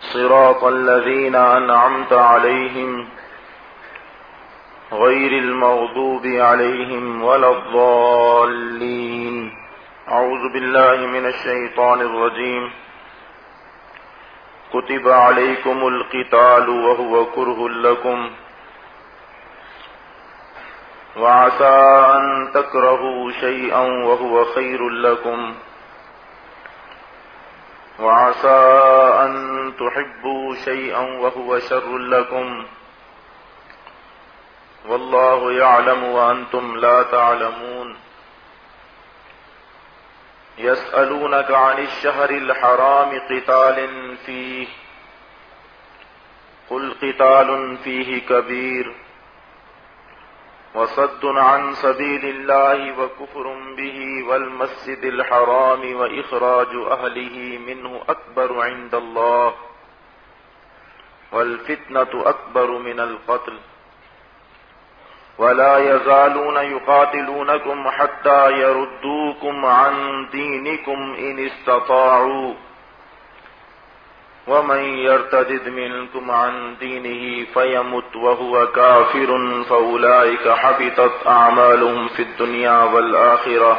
صراط الذين أنعمت عليهم غير المغضوب عليهم ولا الضالين. أعوذ بالله من الشيطان الرجيم. كتب عليكم القتال وهو كره لكم. وعسى أن تكرهوا شيئا وهو خير لكم. وعسى أن تحبوا شيئا وهو شر لكم والله يعلم وأنتم لا تعلمون يسألونك عن الشهر الحرام قتال فيه قل قتال فيه كبير وصد عن سبيل الله وكفر به والمسجد الحرام وإخراج أهله منه أكبر عند الله والفتنة أكبر من القتل ولا يزالون يقاتلونكم حتى يردوكم عن دينكم إن استطاعوا ومن يرتدد منكم عن دينه فيمت وهو كافر فأولئك حبطت أعمالهم في الدنيا والآخرة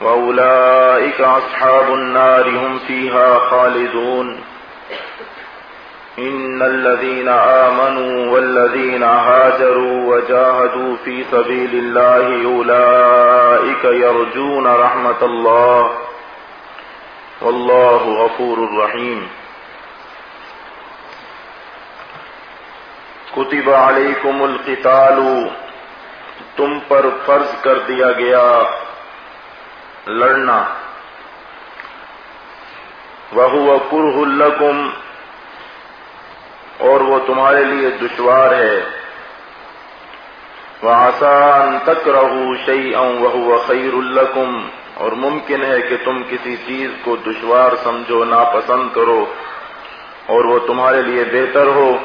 وأولئك أصحاب النار هم فيها خالدون. إن الذين آمنوا والذين هاجروا وجاهدوا في سبيل الله أولئك يرجون رحمة الله. واللہ غفور الرحیم۔ کتب علیکم القتال، تم پر فرض کر دیا گیا لڑنا۔ وہ کرہ لکم، اور وہ تمہارے لیے دشوار ہے۔ وہ آسان تک رہو شعی وہ خیر القم اور ممکن ہے کہ تم کسی چیز کو دشوار سمجھو، ناپسند کرو اور وہ تمہارے لیے بہتر ہو۔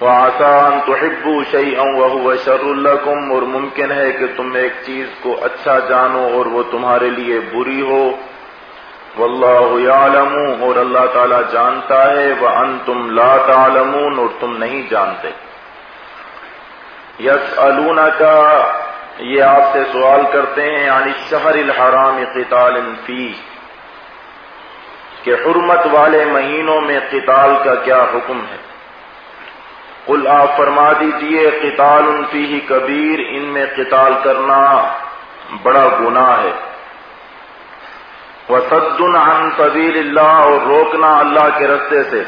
وہ آسان تو حبو شعی وہ شر القم اور ممکن ہے کہ تم ایک چیز کو اچھا جانو اور وہ تمہارے لیے بری ہو۔ واللہ اللہ اور اللہ تعالی جانتا ہے۔ وہ ان تم لا تعلمون اور تم نہیں جانتے۔ یس کا یہ آپ سے سوال کرتے ہیں یعنی شہر الحرام قتال فی، کہ حرمت والے مہینوں میں قتال کا کیا حکم ہے؟ قل آپ فرما دیجیے، قتال فی کبیر، ان میں قتال کرنا بڑا گناہ ہے۔ وہ عن سبیل اللہ، اور روکنا اللہ کے رستے سے۔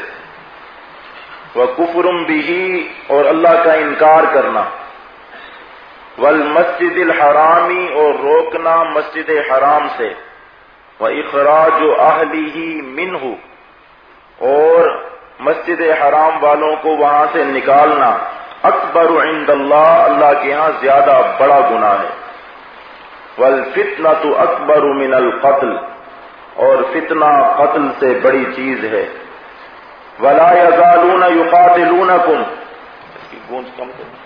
وہ کفرم بھی اور اللہ کا انکار کرنا۔ ول مسجد الحرامی اور روکنا مسجد حرام سے وہ اخراج و اہلی ہی من اور مسجد حرام والوں کو وہاں سے نکالنا اکبر عند اللہ اللہ کے یہاں زیادہ بڑا گناہ ہے۔ ول فتنا تو اکبر من القتل، اور فتنہ قتل سے بڑی چیز ہے۔ ولا یزالون یقاتلونکم، اس کی گونج کم کرنا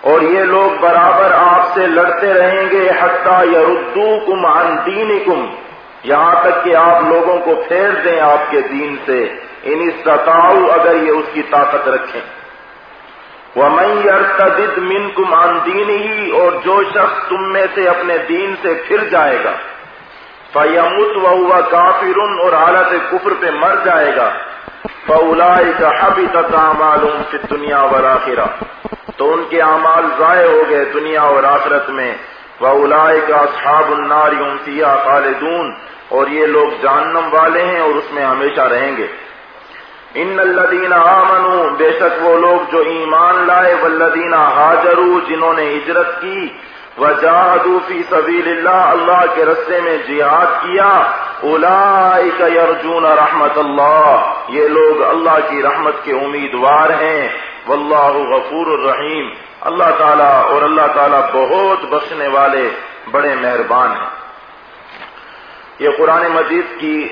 اور یہ لوگ برابر آپ سے لڑتے رہیں گے حتیٰ یردو کم عن دین یہاں تک کہ آپ لوگوں کو پھیر دیں آپ کے دین سے۔ ان ستاؤ اگر یہ اس کی طاقت رکھیں۔ وہ میں ارتد من کم دین ہی اور جو شخص تم میں سے اپنے دین سے پھر جائے گا فیمت و ہوا کافر اور حالت کفر پہ مر جائے گا۔ فولا کا حبی تتا معلوم سے دنیا وراخرا تو ان کے اعمال ضائع ہو گئے دنیا اور آخرت میں۔ وہ اولائے کا اصحاب النار سیا اور یہ لوگ جہنم والے ہیں اور اس میں ہمیشہ رہیں گے۔ ان الدین آمنو بے شک وہ لوگ جو ایمان لائے ولدینہ حاجرو جنہوں نے ہجرت کی۔ فی سبیل اللہ اللہ کے رستے میں جہاد کیا۔ اولئک یرجون رحمت اللہ۔ یہ لوگ اللہ کی رحمت کے امیدوار ہیں۔ واللہ غفور الرحیم۔ اللہ تعالیٰ اور اللہ تعالیٰ بہت بخشنے والے بڑے مہربان ہیں۔ یہ قرآن مجید کی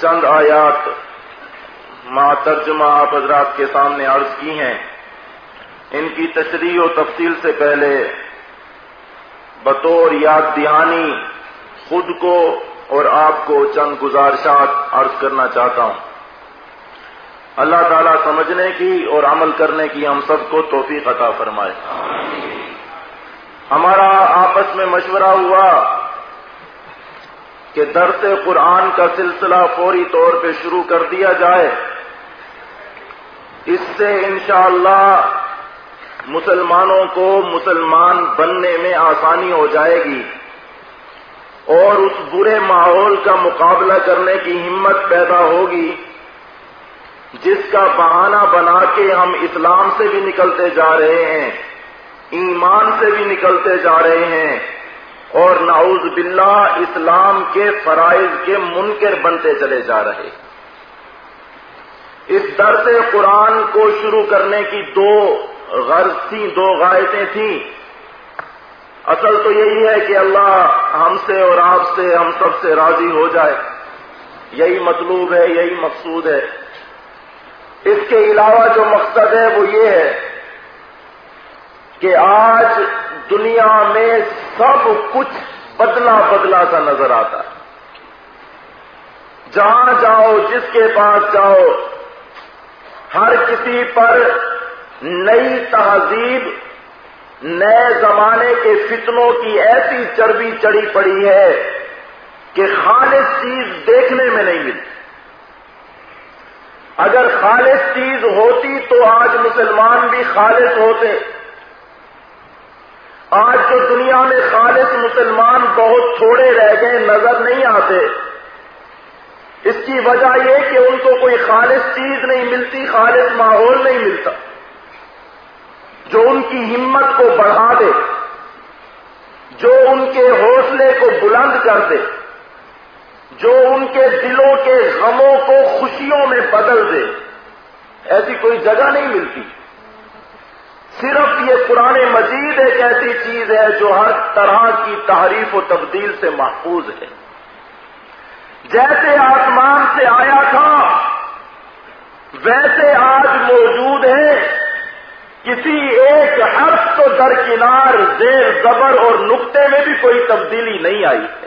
چند آیات ماں ترجمہ آپ حضرات کے سامنے عرض کی ہیں۔ ان کی تشریح و تفصیل سے پہلے بطور یاد دہانی خود کو اور آپ کو چند گزارشات عرض کرنا چاہتا ہوں۔ اللہ تعالیٰ سمجھنے کی اور عمل کرنے کی ہم سب کو توفیق عطا فرمائے۔ ہمارا آپس میں مشورہ ہوا کہ درس قرآن کا سلسلہ فوری طور پہ شروع کر دیا جائے۔ اس سے انشاءاللہ مسلمانوں کو مسلمان بننے میں آسانی ہو جائے گی اور اس برے ماحول کا مقابلہ کرنے کی ہمت پیدا ہوگی جس کا بہانہ بنا کے ہم اسلام سے بھی نکلتے جا رہے ہیں، ایمان سے بھی نکلتے جا رہے ہیں اور نعوذ باللہ اسلام کے فرائض کے منکر بنتے چلے جا رہے اس درس قرآن کو شروع کرنے کی دو غرض تھیں دو غائطیں تھیں۔ اصل تو یہی ہے کہ اللہ ہم سے اور آپ سے، ہم سب سے راضی ہو جائے۔ یہی مطلوب ہے، یہی مقصود ہے۔ اس کے علاوہ جو مقصد ہے وہ یہ ہے کہ آج دنیا میں سب کچھ بدلا بدلا سا نظر آتا ہے۔ جہاں جاؤ، جس کے پاس جاؤ، ہر کسی پر نئی تہذیب، نئے زمانے کے فتنوں کی ایسی چربی چڑی پڑی ہے کہ خالص چیز دیکھنے میں نہیں ملتی۔ اگر خالص چیز ہوتی تو آج مسلمان بھی خالص ہوتے۔ آج جو دنیا میں خالص مسلمان بہت تھوڑے رہ گئے، نظر نہیں آتے۔ اس کی وجہ یہ کہ ان کو کوئی خالص چیز نہیں ملتی، خالص ماحول نہیں ملتا۔ جو ان کی ہمت کو بڑھا دے، جو ان کے حوصلے کو بلند کر دے، جو ان کے دلوں کے غموں کو خوشیوں میں بدل دے۔ ایسی کوئی جگہ نہیں ملتی۔ صرف یہ قرآن مجید ایک ایسی چیز ہے جو ہر طرح کی تحریف و تبدیل سے محفوظ ہے۔ جیسے آسمان سے آیا تھا، ویسے آج موجود ہے۔ کسی ایک حرف تو درکنار زیر زبر اور نقطے میں بھی کوئی تبدیلی نہیں آئی ہے۔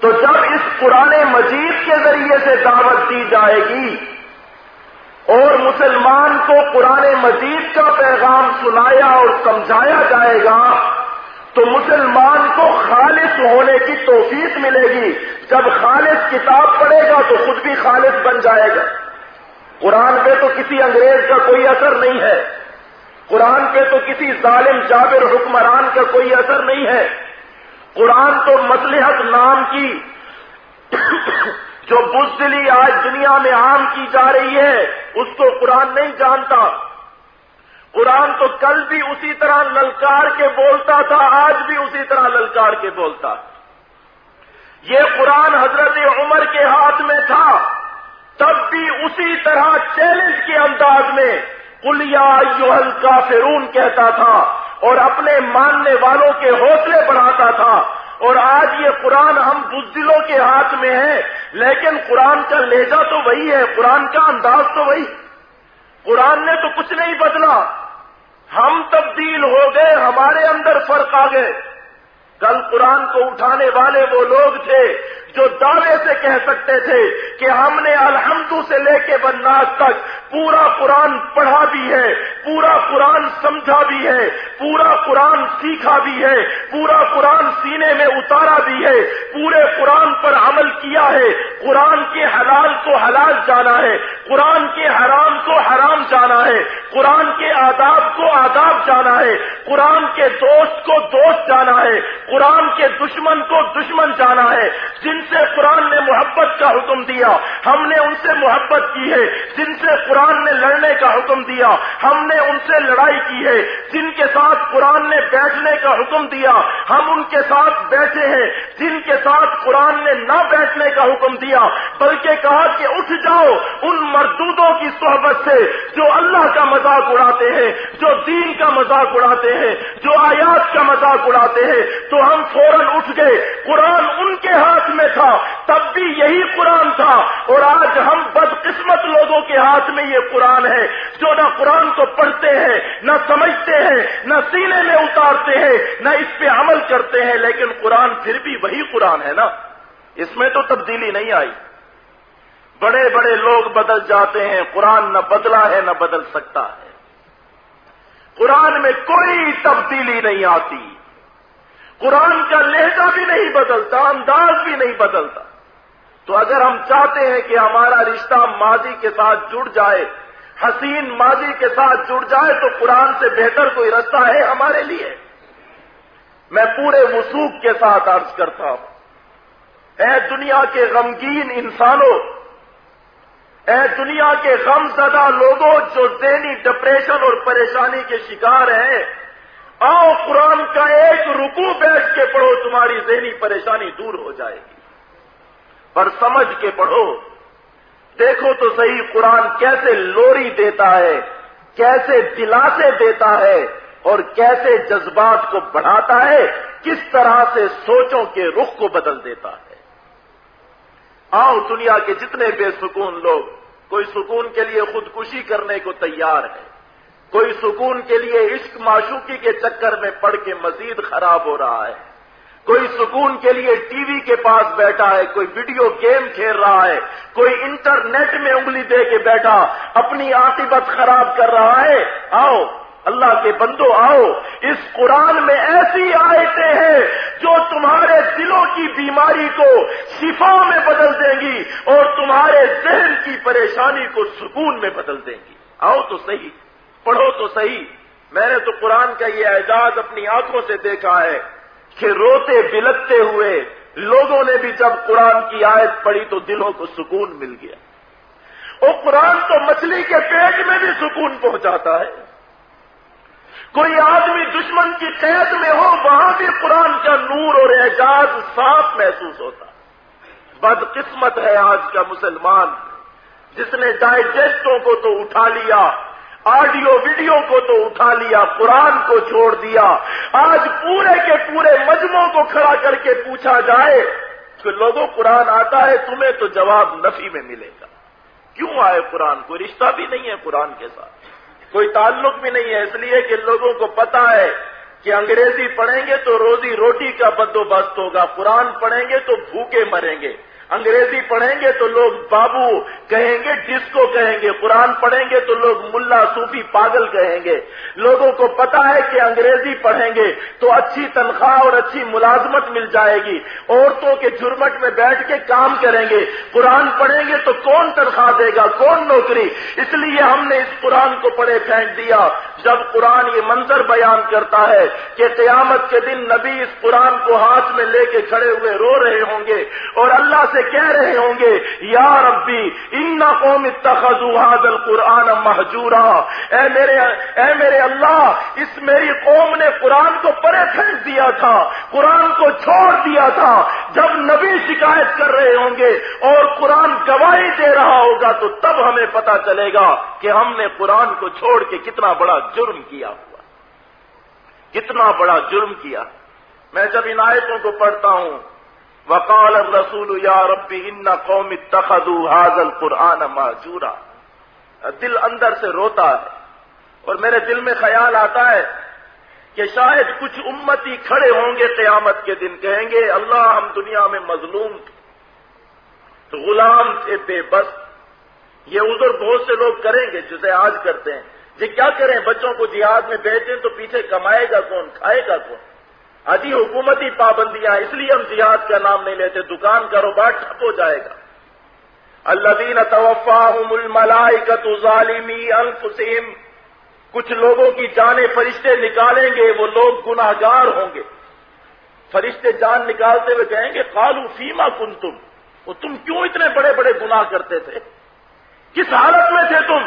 تو جب اس قرآن مجید کے ذریعے سے دعوت دی جائے گی اور مسلمان کو قرآن مجید کا پیغام سنایا اور سمجھایا جائے گا، تو مسلمان کو خالص ہونے کی توفیق ملے گی۔ جب خالص کتاب پڑھے گا تو خود بھی خالص بن جائے گا۔ قرآن پہ تو کسی انگریز کا کوئی اثر نہیں ہے۔ قرآن پہ تو کسی ظالم جابر حکمران کا کوئی اثر نہیں ہے۔ قرآن تو مسلحت نام کی جو بزدلی آج دنیا میں عام کی جا رہی ہے، اس کو قرآن نہیں جانتا۔ قرآن تو کل بھی اسی طرح للکار کے بولتا تھا، آج بھی اسی طرح للکار کے بولتا۔ یہ قرآن حضرت عمر کے ہاتھ میں تھا۔ اسی طرح چیلنج کے انداز میں کلیا یوہل کافرون کہتا تھا اور اپنے ماننے والوں کے حوصلے بڑھاتا تھا اور آج یہ قرآن ہم بزدلوں کے ہاتھ میں ہے، لیکن قرآن کا لہجہ تو وہی ہے، قرآن کا انداز تو وہی۔ قرآن نے تو کچھ نہیں بدلا۔ ہم تبدیل ہو گئے، ہمارے اندر فرق آ گئے۔ کل قرآن کو اٹھانے والے وہ لوگ تھے جو دعوے سے کہہ سکتے تھے کہ ہم نے الحمدو سے لے کے بنناس تک پورا قرآن پڑھا بھی ہے، پورا قرآن سمجھا بھی ہے، پورا قرآن سیکھا بھی ہے، پورا قرآن سینے میں اتارا بھی ہے، پورے قرآن پر عمل کیا ہے، قرآن کے حلال کو حلال جانا ہے، قرآن کے حرام کو حرام جانا ہے، قرآن کے آداب کو آداب جانا ہے، قرآن کے دوست کو دوست جانا ہے، قرآن کے دشمن کو دشمن جانا ہے، جن جن سے قرآن نے محبت کا حکم دیا، ہم نے ان سے محبت کی ہے۔ جن سے قرآن نے لڑنے کا حکم دیا، ہم نے ان سے لڑائی کی ہے۔ جن کے ساتھ قرآن نے بیٹھنے کا حکم دیا، ہم ان کے ساتھ بیٹھے ہیں۔ جن کے ساتھ قرآن نے نہ بیٹھنے کا حکم دیا، بلکہ کہا کہ اٹھ جاؤ، ان مردودوں کی صحبت سے جو اللہ کا مذاق اڑاتے ہیں، جو دین کا مذاق اڑاتے ہیں، جو آیات کا مذاق اڑاتے ہیں۔ تو ہم فوراً اٹھ گئے۔ قرآن ان کے ہاتھ میں تھا، تب بھی یہی قرآن تھا۔ اور آج ہم بدقسمت لوگوں کے ہاتھ میں یہ قرآن ہے، جو نہ قرآن کو پڑھتے ہیں، نہ سمجھتے ہیں، نہ سینے میں اتارتے ہیں، نہ اس پہ عمل کرتے ہیں۔ لیکن قرآن پھر بھی وہی قرآن ہے نا۔ اس میں تو تبدیلی نہیں آئی۔ بڑے بڑے لوگ بدل جاتے ہیں۔ قرآن نہ بدلا ہے، نہ بدل سکتا ہے۔ قرآن میں کوئی تبدیلی نہیں آتی۔ قرآن کا لہجہ بھی نہیں بدلتا، انداز بھی نہیں بدلتا۔ تو اگر ہم چاہتے ہیں کہ ہمارا رشتہ ماضی کے ساتھ جڑ جائے، حسین ماضی کے ساتھ جڑ جائے، تو قرآن سے بہتر کوئی رستہ ہے ہمارے لیے۔ میں پورے وسوخ کے ساتھ عرض کرتا ہوں۔ اے دنیا کے غمگین انسانوں، اے دنیا کے غم زدہ لوگوں جو ذہنی ڈپریشن اور پریشانی کے شکار ہیں آؤ، قرآن کا ایک رکو بیٹھ کے پڑھو، تمہاری ذہنی پریشانی دور ہو جائے گی۔ پر سمجھ کے پڑھو، دیکھو تو صحیح قرآن کیسے لوری دیتا ہے، کیسے دلاسے دیتا ہے اور کیسے جذبات کو بڑھاتا ہے، کس طرح سے سوچوں کے رخ کو بدل دیتا ہے۔ آؤ، دنیا کے جتنے بے سکون لوگ، کوئی سکون کے لیے خودکشی کرنے کو تیار ہے۔ کوئی سکون کے لیے عشق معشوقی کے چکر میں پڑ کے مزید خراب ہو رہا ہے۔ کوئی سکون کے لیے ٹی وی کے پاس بیٹھا ہے، کوئی ویڈیو گیم کھیل رہا ہے، کوئی انٹرنیٹ میں انگلی دے کے بیٹھا، اپنی عاقبت خراب کر رہا ہے۔ آؤ، اللہ کے بندو آؤ، اس قرآن میں ایسی آیتیں ہیں جو تمہارے دلوں کی بیماری کو شفا میں بدل دیں گی اور تمہارے ذہن کی پریشانی کو سکون میں بدل دیں گی۔ آؤ تو صحیح۔ پڑھو تو صحیح۔ میں نے تو قرآن کا یہ اعجاز اپنی آنکھوں سے دیکھا ہے کہ روتے بلکتے ہوئے لوگوں نے بھی جب قرآن کی آیت پڑھی تو دلوں کو سکون مل گیا۔ وہ قرآن تو مچھلی کے پیٹ میں بھی سکون پہنچاتا ہے۔ کوئی آدمی دشمن کی قید میں ہو، وہاں بھی قرآن کا نور اور اعجاز صاف محسوس ہوتا۔ بدقسمت ہے آج کا مسلمان۔ جس نے ڈائجسٹوں کو تو اٹھا لیا آڈیو ویڈیو کو تو اٹھا لیا، قرآن کو چھوڑ دیا۔ آج پورے کے پورے مجموعوں کو کھڑا کر کے پوچھا جائے کہ لوگوں، قرآن آتا ہے، تمہیں تو جواب نفی میں ملے گا۔ کیوں آئے قرآن؟ کوئی رشتہ بھی نہیں ہے قرآن کے ساتھ۔ کوئی تعلق بھی نہیں ہے، اس لیے کہ لوگوں کو پتا ہے کہ انگریزی پڑھیں گے تو روزی روٹی کا بندوبست ہوگا، قرآن پڑھیں گے تو بھوکے مریں گے۔ انگریزی پڑھیں گے تو لوگ بابو کہیں گے، ڈسکو کہیں گے، قرآن پڑھیں گے تو لوگ ملا صوفی پاگل کہیں گے۔ لوگوں کو پتا ہے کہ انگریزی پڑھیں گے تو اچھی تنخواہ اور اچھی ملازمت مل جائے گی۔ عورتوں کے جرمٹ میں بیٹھ کے کام کریں گے۔ قرآن پڑھیں گے تو کون تنخواہ دے گا؟ کون نوکری؟ اس لیے ہم نے اس قرآن کو پڑھے پھینک دیا۔ جب قرآن یہ منظر بیان کرتا ہے کہ قیامت کے دن نبی اس قرآن کو ہاتھ میں لے کے کھڑے ہوئے رو رہے ہوں گے اور اللہ سے کہہ رہے ہوں گے، یا ربی ان قوم اتخذوا القرآن محجورا. اے میرے اے میرے اللہ، اس میری قوم نے قرآن کو پرے پھینک دیا تھا، قرآن کو چھوڑ دیا تھا۔ جب نبی شکایت کر رہے ہوں گے اور قرآن گواہی دے رہا ہوگا، تو تب ہمیں پتا چلے گا کہ ہم نے قرآن کو چھوڑ کے کتنا بڑا جرم کیا ہوا۔ کتنا بڑا جرم کیا۔ میں جب ان آیتوں کو پڑھتا ہوں وقال الرسول یا ربی ان قوم اتخذوا هذا القرآن ماجورا۔ دل اندر سے روتا ہے اور میرے دل میں خیال آتا ہے کہ شاید کچھ امتی کھڑے ہوں گے قیامت کے دن، کہیں گے، اللہ ہم دنیا میں مظلوم تھے۔ تو غلام تھے، بے بس۔ یہ عذر بہت سے لوگ کریں گے جسے آج کرتے ہیں۔ جی کیا کریں؟ بچوں کو جہاد میں بھیجیں تو پیچھے کمائے گا کون، کھائے گا کون؟ ادی حکومتی پابندیاں، اس لیے ہم جہاد کا نام نہیں لیتے، دکان کاروبار ٹھپ ہو جائے گا۔ اللہ دین توفا ظالمی الفسیم کچھ لوگوں کی جانیں فرشتے نکالیں گے، وہ لوگ گناہ گار ہوں گے۔ فرشتے جان نکالتے ہوئے کہیں گے کالو فیما کن تم وہ تم کیوں اتنے بڑے بڑے گناہ کرتے تھے؟ کس حالت میں تھے تم؟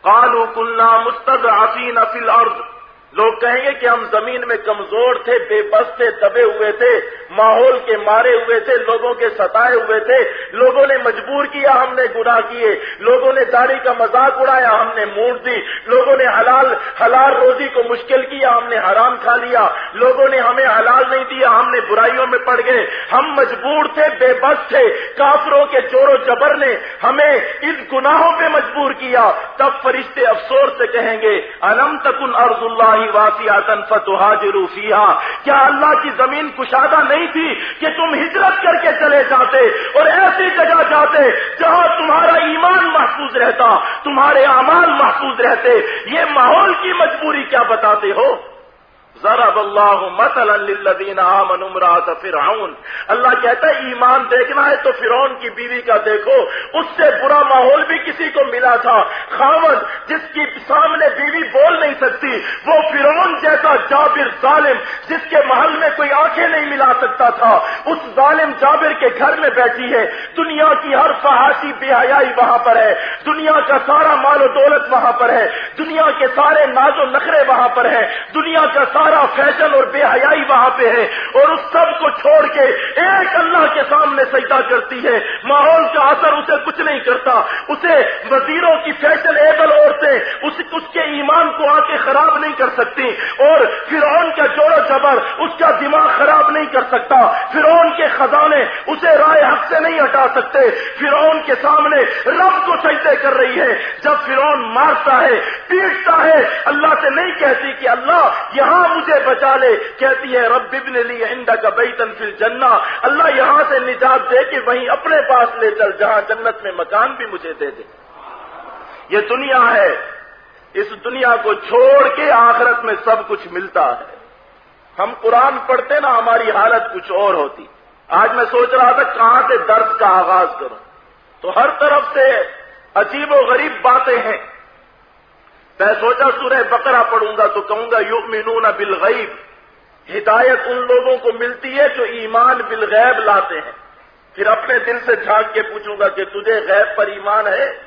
کالو کنہ مستد آفین افیل ارد لوگ کہیں گے کہ ہم زمین میں کمزور تھے، بے بس تھے، دبے ہوئے تھے، ماحول کے مارے ہوئے تھے، لوگوں کے ستائے ہوئے تھے، لوگوں نے مجبور کیا، ہم نے گناہ کیے، لوگوں نے داڑھی کا مذاق اڑایا، ہم نے مونٹ دی، لوگوں نے حلال حلال روزی کو مشکل کیا، ہم نے حرام کھا لیا، لوگوں نے ہمیں حلال نہیں دیا، ہم نے برائیوں میں پڑ گئے، ہم مجبور تھے، بے بس تھے، کافروں کے چور و جبر نے ہمیں اس گناہوں پہ مجبور کیا، تب فرشتے افسور سے کہیں گے، الم تکن ارض اللہ واسیاتن فتحاجروا فیہا۔ کیا اللہ کی زمین کشادہ نہیں تھی کہ تم ہجرت کر کے چلے جاتے اور ایسی جگہ جاتے جہاں تمہارا ایمان محفوظ رہتا، تمہارے اعمال محفوظ رہتے؟ یہ ماحول کی مجبوری کیا بتاتے ہو؟ ضرب اللہ مثلا للذین آمنوا امرات فرعون۔ اللہ کہتا ہے، ایمان دیکھنا ہے تو فرعون کی بیوی کا دیکھو۔ اس سے برا ماحول بھی کسی کو ملا تھا۔ خامد جس کی سامنے بیوی بول نہیں سکتی، وہ فرعون جیسا جابر ظالم، جس کے محل میں کوئی آنکھیں نہیں ملا سکتا تھا۔ اس ظالم جابر کے گھر میں بیٹھی ہے۔ دنیا کی ہر فحاشی بے حیائی وہاں پر ہے۔ دنیا کا سارا مال و دولت وہاں پر ہے۔ دنیا کے سارے ناز و نخرے وہاں پر ہے۔ دنیا کا سارا سارا فیشن اور بے حیائی وہاں پہ ہے اور اس سب کو چھوڑ کے ایک اللہ کے سامنے سجدہ کرتی ہے۔ ماحول کا اثر اسے کچھ نہیں کرتا۔ اسے وزیروں کی فیشن ایبل عورتیں اس اس کے ایمان کو آ کے خراب نہیں کر سکتی۔ اور فرعون کا جوڑ جبر اس کا دماغ خراب نہیں کر سکتا۔ فرعون کے خزانے اسے رائے حق سے نہیں ہٹا سکتے۔ فرعون کے سامنے رب کو سجدے کر رہی ہے۔ جب فرعون مارتا ہے، پیٹتا ہے، اللہ سے نہیں کہتی کہ اللہ یہاں مجھے بچا لے، کہتی ہے، رب ابن لی انڈا کا بئی تنفل جنا اللہ یہاں سے نجات دے کہ وہیں اپنے پاس لے چل، جہاں جنت میں مکان بھی مجھے دے دے۔ یہ دنیا ہے، اس دنیا کو چھوڑ کے آخرت میں سب کچھ ملتا ہے۔ ہم قرآن پڑھتے نا، ہماری حالت کچھ اور ہوتی۔ آج میں سوچ رہا تھا، کہاں سے درد کا آغاز کروں؟ تو ہر طرف سے عجیب و غریب باتیں ہیں۔ میں سوچا سورہ بقرہ پڑھوں گا تو کہوں گا یو مینون بالغیب۔ ہدایت ان لوگوں کو ملتی ہے جو ایمان بالغیب لاتے ہیں۔ پھر اپنے دل سے جھانک کے پوچھوں گا کہ تجھے غیب پر ایمان ہے؟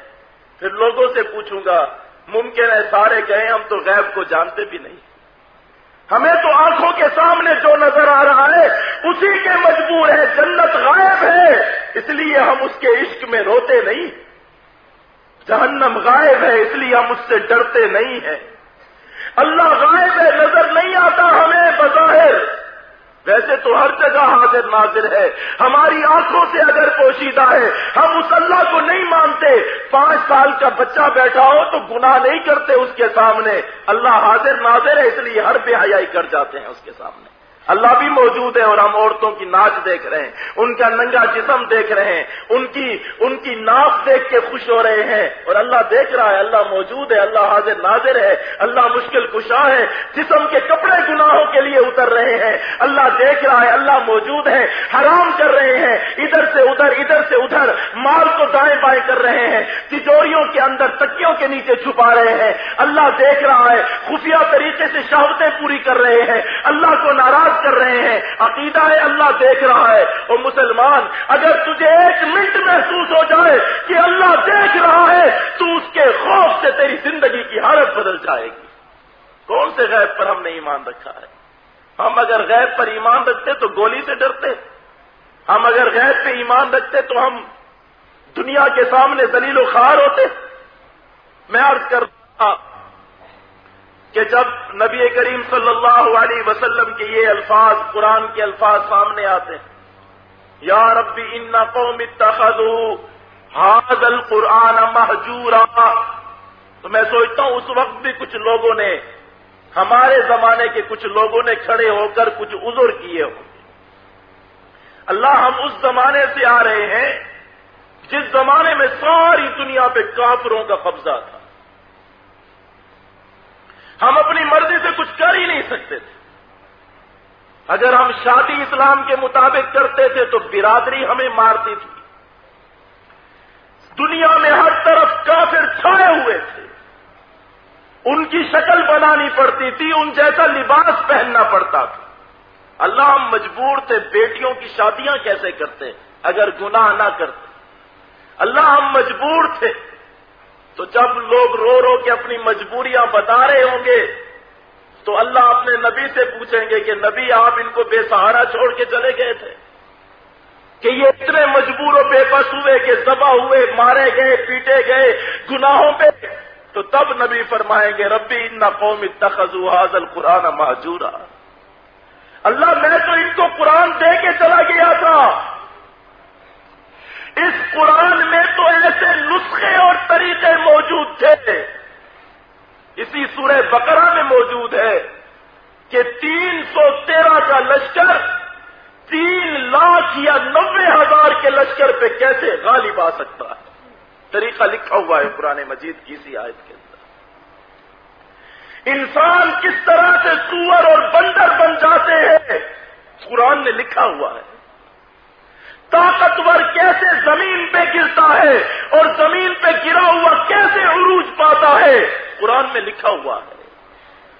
پھر لوگوں سے پوچھوں گا، ممکن ہے سارے کہیں ہم تو غیب کو جانتے بھی نہیں۔ ہمیں تو آنکھوں کے سامنے جو نظر آ رہا ہے، اسی کے مجبور ہے جنت غائب ہے۔ اس لیے ہم اس کے عشق میں روتے نہیں۔ جہنم غائب ہے، اس لیے ہم اس سے ڈرتے نہیں ہیں۔ اللہ غائب ہے، نظر نہیں آتا ہمیں بظاہر۔ ویسے تو ہر جگہ حاضر ناظر ہے۔ ہماری آنکھوں سے اگر پوشیدہ ہے، ہم اس اللہ کو نہیں مانتے۔ پانچ سال کا بچہ بیٹھا ہو تو گناہ نہیں کرتے اس کے سامنے۔ اللہ حاضر ناظر ہے، اس لیے ہر بے حیائی کر جاتے ہیں اس کے سامنے۔ اللہ بھی موجود ہے اور ہم عورتوں کی ناچ دیکھ رہے ہیں، ان کا ننگا جسم دیکھ رہے ہیں، ان کی ان کی ناپ دیکھ کے خوش ہو رہے ہیں۔ اور اللہ دیکھ رہا ہے، اللہ موجود ہے، اللہ حاضر ناظر ہے، اللہ مشکل کشا ہے، جسم کے کپڑے گناہوں کے لیے اتر رہے ہیں۔ اللہ دیکھ رہا ہے، اللہ موجود ہے، حرام کر رہے ہیں۔ ادھر سے ادھر ادھر سے ادھر، مال کو دائیں بائیں کر رہے ہیں۔ تجوریوں کے اندر تکیوں کے نیچے چھپا رہے ہیں۔ اللہ دیکھ رہا ہے، خفیہ طریقے سے شہوتیں پوری کر رہے ہیں۔ اللہ کو ناراض کر رہے ہیں، عقیدہ ہے، اللہ دیکھ رہا ہے۔ اور مسلمان، اگر تجھے ایک منٹ محسوس ہو جائے کہ اللہ دیکھ رہا ہے، تو اس کے خوف سے تیری زندگی کی حالت بدل جائے گی۔ کون سے غیب پر ہم نے ایمان رکھا ہے؟ ہم اگر غیب پر ایمان رکھتے تو گولی سے ڈرتے۔ ہم اگر غیب پہ ایمان رکھتے تو ہم دنیا کے سامنے دلیل و خار ہوتے۔ میں عرض کرتا کہ جب نبی کریم صلی اللہ علیہ وسلم کے یہ الفاظ قرآن کے الفاظ سامنے آتے ہیں، یا ربی ان قوم اتخذوا هذا القرآن محجورا تو میں سوچتا ہوں اس وقت بھی کچھ لوگوں نے، ہمارے زمانے کے کچھ لوگوں نے کھڑے ہو کر کچھ عذر کیے ہوں۔ اللہ ہم اس زمانے سے آ رہے ہیں جس زمانے میں ساری دنیا پہ کافروں کا قبضہ تھا۔ ہم اپنی مرضی سے کچھ کر ہی نہیں سکتے تھے۔ اگر ہم شادی اسلام کے مطابق کرتے تھے تو برادری ہمیں مارتی تھی۔ دنیا میں ہر طرف کافر چھائے ہوئے تھے۔ ان کی شکل بنانی پڑتی تھی، ان جیسا لباس پہننا پڑتا تھا۔ اللہ ہم مجبور تھے بیٹیوں کی شادیاں کیسے کرتے، اگر گناہ نہ کرتے۔ اللہ ہم مجبور تھے۔ تو جب لوگ رو رو کے اپنی مجبوریاں بتا رہے ہوں گے، تو اللہ اپنے نبی سے پوچھیں گے کہ نبی آپ ان کو بے سہارا چھوڑ کے چلے گئے تھے۔ کہ یہ اتنے مجبور و بے بس ہوئے کہ ذبح ہوئے، مارے گئے، پیٹے گئے، گناہوں پہ۔ تو تب نبی فرمائیں گے، ربی ان قوم اتخذوا هذا القرآن محجورا اللہ، میں تو ان کو قرآن دے کے چلا گیا تھا۔ اس قرآن میں تو ایسے نسخے اور طریقے موجود تھے۔ اسی سورہ بقرہ میں موجود ہے کہ تین سو تیرہ کا لشکر تین لاکھ یا نبے ہزار کے لشکر پہ کیسے غالب آ سکتا ہے؟ طریقہ لکھا ہوا ہے پرانے مجید کی سی آیت کے اندر۔ انسان کس طرح سے سور اور بندر بن جاتے ہیں؟ قرآن نے لکھا ہوا ہے۔ طاقتور کیسے زمین پہ گرتا ہے اور زمین پہ گرا ہوا کیسے عروج پاتا ہے؟ قرآن میں لکھا ہوا ہے۔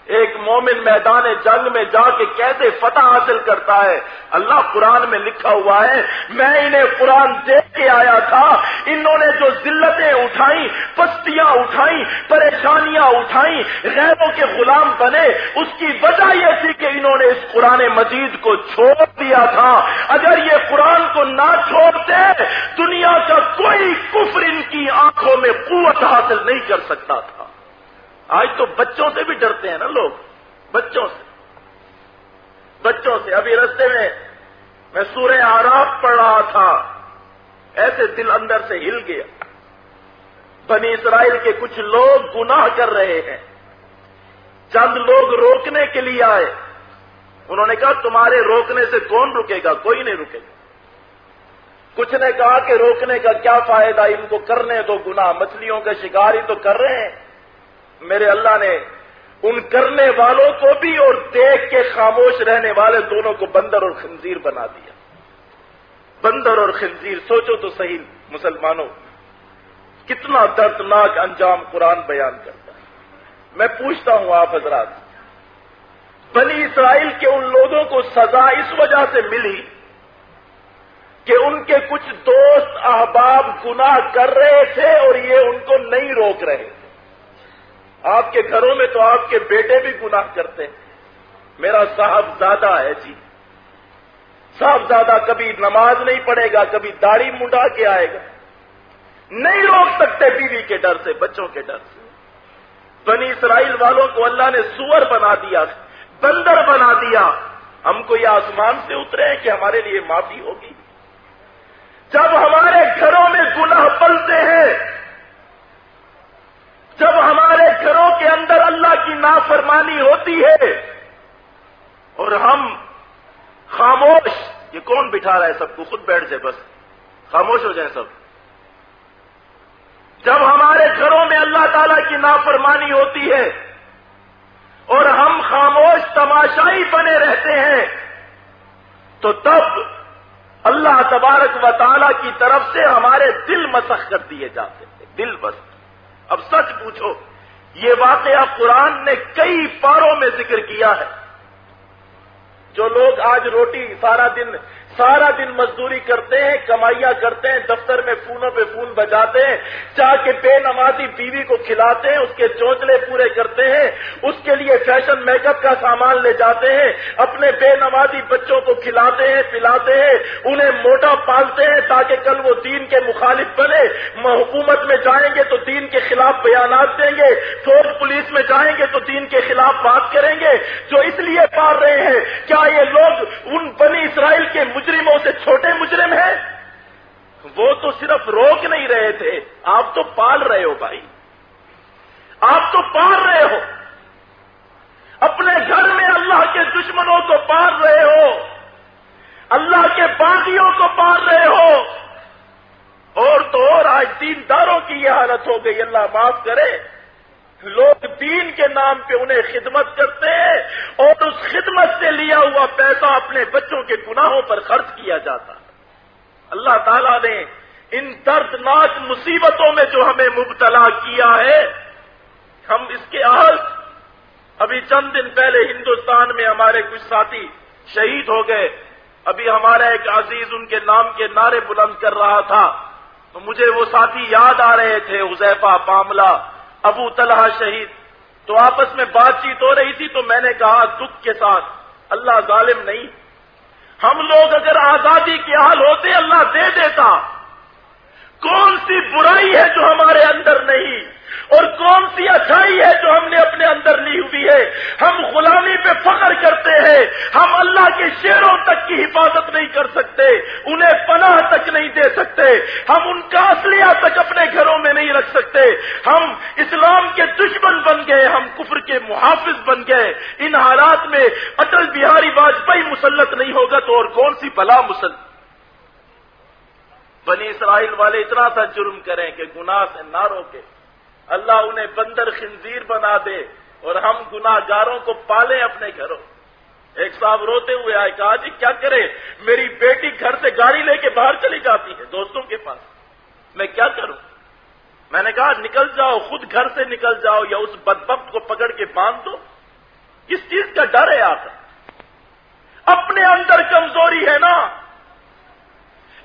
ایک مومن میدان جنگ میں جا کے کیسے فتح حاصل کرتا ہے۔ اللہ قرآن میں لکھا ہوا ہے، میں انہیں قرآن دیکھ کے آیا تھا۔ انہوں نے جو ذلتیں اٹھائیں، پستیاں اٹھائیں، پریشانیاں اٹھائیں غیروں کے غلام بنے، اس کی وجہ یہ تھی کہ انہوں نے اس قرآن مجید کو چھوڑ دیا تھا۔ اگر یہ قرآن کو نہ چھوڑتے، دنیا کا کوئی کفر ان کی آنکھوں میں قوت حاصل نہیں کر سکتا تھا۔ آج تو بچوں سے بھی ڈرتے ہیں نا لوگ، بچوں سے۔ بچوں سے۔ ابھی رستے میں میں سورہ آراب پڑھ رہا تھا، ایسے دل اندر سے ہل گیا۔ بنی اسرائیل کے کچھ لوگ گناہ کر رہے ہیں۔ چند لوگ روکنے کے لیے آئے۔ انہوں نے کہا، تمہارے روکنے سے کون رکے گا؟ کوئی نہیں رکے گا۔ کچھ نے کہا کہ روکنے کا کیا فائدہ؟ ان کو کرنے دو گناہ۔ مچھلیوں کا شکار ہی تو کر رہے ہیں۔ میرے اللہ نے ان کرنے والوں کو بھی اور دیکھ کے خاموش رہنے والے دونوں کو بندر اور خنزیر بنا دیا۔ بندر اور خنزیر، سوچو تو صحیح مسلمانوں، کتنا دردناک انجام قرآن بیان کرتا ہے۔ میں پوچھتا ہوں آپ حضرات، بنی اسرائیل کے ان لوگوں کو سزا اس وجہ سے ملی کہ ان کے کچھ دوست احباب گناہ کر رہے تھے اور یہ ان کو نہیں روک رہے۔ تھے آپ کے گھروں میں تو آپ کے بیٹے بھی گناہ کرتے ہیں۔ میرا صاحب زیادہ ہے جی۔ صاحب زیادہ کبھی نماز نہیں پڑھے گا، کبھی داڑھی منڈا کے آئے گا۔ نہیں روک سکتے بیوی کے ڈر سے، بچوں کے ڈر سے۔ بنی اسرائیل والوں کو اللہ نے سور بنا دیا، بندر بنا دیا۔ ہم کو یہ آسمان سے اترے کہ ہمارے لیے معافی ہوگی۔ جب ہمارے گھروں میں گناہ پلتے ہیں جب ہمارے گھروں کے اندر اللہ کی نافرمانی ہوتی ہے اور ہم خاموش، یہ کون بٹھا رہا ہے سب کو؟ خود بیٹھ جائے بس۔ خاموش ہو جائیں سب۔ جب ہمارے گھروں میں اللہ تعالی کی نافرمانی ہوتی ہے اور ہم خاموش، تماشائی بنے رہتے ہیں، تو تب اللہ تبارک و تعالی کی طرف سے ہمارے دل مسخ کر دیے جاتے ہیں۔ دل بس۔ اب سچ پوچھو، یہ واقعہ قرآن نے کئی پاروں میں ذکر کیا ہے۔ جو لوگ آج روٹی سارا دن سارا دن مزدوری کرتے ہیں، کمائیاں کرتے ہیں، دفتر میں فونوں پہ فون بجاتے ہیں، چاہ کے بے نمازی بیوی کو کھلاتے ہیں، اس کے چونچلے پورے کرتے ہیں، اس کے لیے فیشن میک اپ کا سامان لے جاتے ہیں، اپنے بے نمازی بچوں کو کھلاتے ہیں، پلاتے ہیں، انہیں موٹا پالتے ہیں تاکہ کل وہ دین کے مخالف بنے۔ حکومت میں جائیں گے تو دین کے خلاف بیانات دیں گے، فوج پولیس میں جائیں گے تو دین کے خلاف بات کریں گے۔ جو اس لیے پال رہے ہیں، کیا یہ لوگ ان بنی اسرائیل کے مجھ مجرموں سے چھوٹے مجرم ہیں؟ وہ تو صرف روک نہیں رہے تھے، آپ تو پال رہے ہو بھائی۔ آپ تو پال رہے ہو۔ اپنے گھر میں اللہ کے دشمنوں کو پال رہے ہو۔ اللہ کے باغیوں کو پال رہے ہو۔ اور تو اور آج دین داروں کی یہ حالت ہو گئی، اللہ معاف کرے۔ لوگ دین کے نام پہ انہیں خدمت کرتے ہیں اور اس خدمت سے لیا ہوا پیسہ اپنے بچوں کے گناہوں پر خرچ کیا جاتا اللہ تعالیٰ نے ان دردناک مصیبتوں میں جو ہمیں مبتلا کیا ہے، ہم اس کے حال ابھی چند دن پہلے ہندوستان میں ہمارے کچھ ساتھی شہید ہو گئے۔ ابھی ہمارا ایک عزیز ان کے نام کے نعرے بلند کر رہا تھا۔ تو مجھے وہ ساتھی یاد آ رہے تھے، حذیفہ، پاملہ۔ ابو طلحہ شہید۔ تو آپس میں بات چیت ہو رہی تھی تو میں نے کہا، دکھ کے ساتھ، اللہ ظالم نہیں۔ ہم لوگ اگر آزادی کے حال ہوتے، اللہ دے دیتا۔ کون سی برائی ہے جو ہمارے اندر نہیں اور کون سی اچھائی ہے جو ہم نے اپنے اندر لی ہوئی ہے؟ ہم غلامی پہ فخر کرتے ہیں، ہم اللہ کے شیروں تک کی حفاظت نہیں کر سکتے، انہیں پناہ تک نہیں دے سکتے، ہم ان کا اصلیہ تک اپنے گھروں میں نہیں رکھ سکتے۔ ہم اسلام کے دشمن بن گئے، ہم کفر کے محافظ بن گئے۔ ان حالات میں اٹل بہاری واجپئی مسلط نہیں ہوگا تو اور کون سی بلا مسلط؟ بنی اسرائیل والے اتنا سا جرم کریں کہ گناہ سے نہ روکے۔ اللہ انہیں بندر خنزیر بنا دے اور ہم گناہ گاروں کو پالیں اپنے گھروں۔ ایک صاحب روتے ہوئے آئے، کہا جی کیا کرے میری بیٹی گھر سے گاڑی لے کے باہر چلی جاتی ہے دوستوں کے پاس۔ میں کیا کروں؟ میں نے کہا، نکل جاؤ، خود گھر سے نکل جاؤ یا اس بدبخت کو پکڑ کے باندھ دو۔ کس چیز کا ڈر ہے آپ اپنے اندر کمزوری ہے نا۔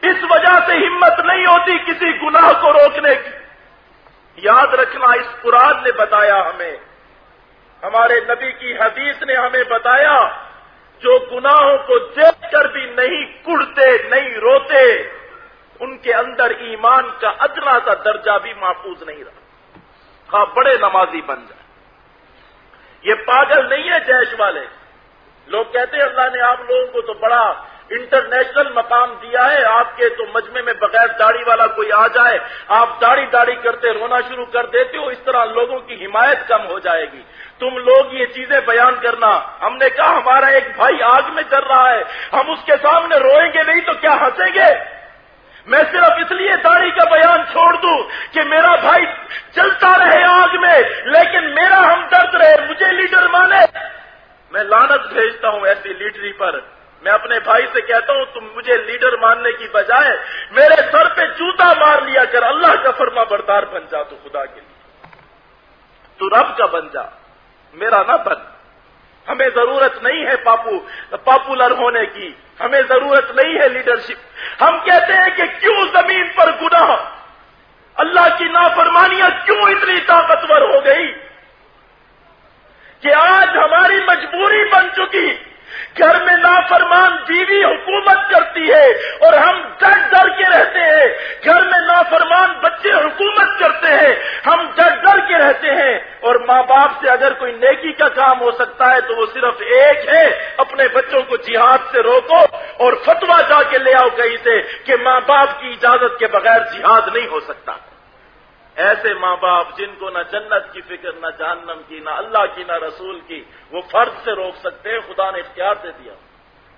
اس وجہ سے ہمت نہیں ہوتی کسی گناہ کو روکنے کی۔ یاد رکھنا، اس قرآن نے بتایا ہمیں۔ ہمارے نبی کی حدیث نے ہمیں بتایا، جو گناہوں کو دیکھ کر بھی نہیں کڑتے، نہیں روتے، ان کے اندر ایمان کا ادنا سا درجہ بھی محفوظ نہیں رہا۔ ہاں بڑے نمازی بن جائے۔ یہ پاگل نہیں ہے جیش والے۔ لوگ کہتے ہیں، اللہ نے آپ لوگوں کو تو بڑا انٹرنیشنل مقام دیا ہے، آپ کے تو مجمع میں بغیر داڑھی والا کوئی آ جائے، آپ داڑھی داڑھی کرتے رونا شروع کر دیتے ہو، اس طرح لوگوں کی حمایت کم ہو جائے گی۔ تم لوگ یہ چیزیں بیان کرنا، ہم نے کہا ہمارا ایک بھائی آگ میں چل رہا ہے، ہم اس کے سامنے روئیں گے نہیں تو کیا ہنسیں گے؟ میں صرف اس لیے داڑھی کا بیان چھوڑ دوں کہ میرا بھائی چلتا رہے آگ میں، لیکن میرا ہم درد رہے، مجھے لیڈر مانے۔ میں لانت بھیجتا ہوں ایسی لیڈری پر۔ میں اپنے بھائی سے کہتا ہوں، تم مجھے لیڈر ماننے کی بجائے میرے سر پہ جوتا مار لیا کر، اللہ کا فرما بردار بن جا تو خدا کے لیے۔ تو رب کا بن جا، میرا نہ بن۔ ہمیں ضرورت نہیں ہے پاپو پاپولر ہونے کی۔ ہمیں ضرورت نہیں ہے لیڈرشپ ہم کہتے ہیں کہ کیوں زمین پر گناہ؟ اللہ کی نافرمانیاں کیوں اتنی طاقتور ہو گئی؟ کہ آج ہماری مجبوری بن چکی۔ گھر میں نافرمان بیوی حکومت کرتی ہے اور ہم ڈر ڈر کے رہتے ہیں۔ گھر میں نافرمان بچے حکومت کرتے ہیں۔ ہم ڈر ڈر کے رہتے ہیں۔ اور ماں باپ سے اگر کوئی نیکی کا کام ہو سکتا ہے تو وہ صرف ایک ہے۔ اپنے بچوں کو جہاد سے روکو اور فتوا جا کے لے آؤ کہیں سے کہ ماں باپ کی اجازت کے بغیر جہاد نہیں ہو سکتا۔ ایسے ماں باپ جن کو نہ جنت کی فکر، نہ جہنم کی، نہ اللہ کی، نہ رسول کی، وہ فرض سے روک سکتے ہیں، خدا نے اختیار دے دیا۔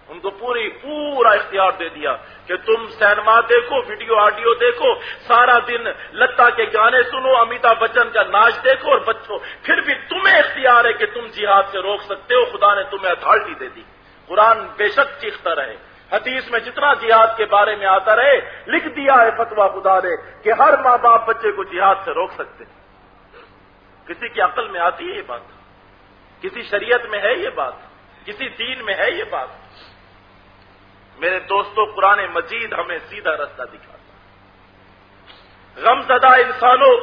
ان کو پوری، پورا اختیار دے دیا کہ تم سینما دیکھو، ویڈیو، آڈیو دیکھو، سارا دن لتا کے گانے سنو، امیتابھ بچن کا ناچ دیکھو اور بچوں، پھر بھی تمہیں اختیار ہے کہ تم جہاد سے روک سکتے ہو، خدا نے تمہیں اتھارٹی دے دی۔ قرآن بے شک چیختا رہے۔ حدیث میں جتنا جہاد کے بارے میں آتا رہے، لکھ دیا ہے فتوا خدا نے کہ ہر ماں باپ بچے کو جہاد سے روک سکتے کسی کی عقل میں آتی ہے یہ بات، کسی شریعت میں ہے یہ بات، کسی دین میں ہے یہ بات۔ میرے دوستوں قرآن مجید ہمیں سیدھا رستہ دکھاتا غم زدہ انسانوں،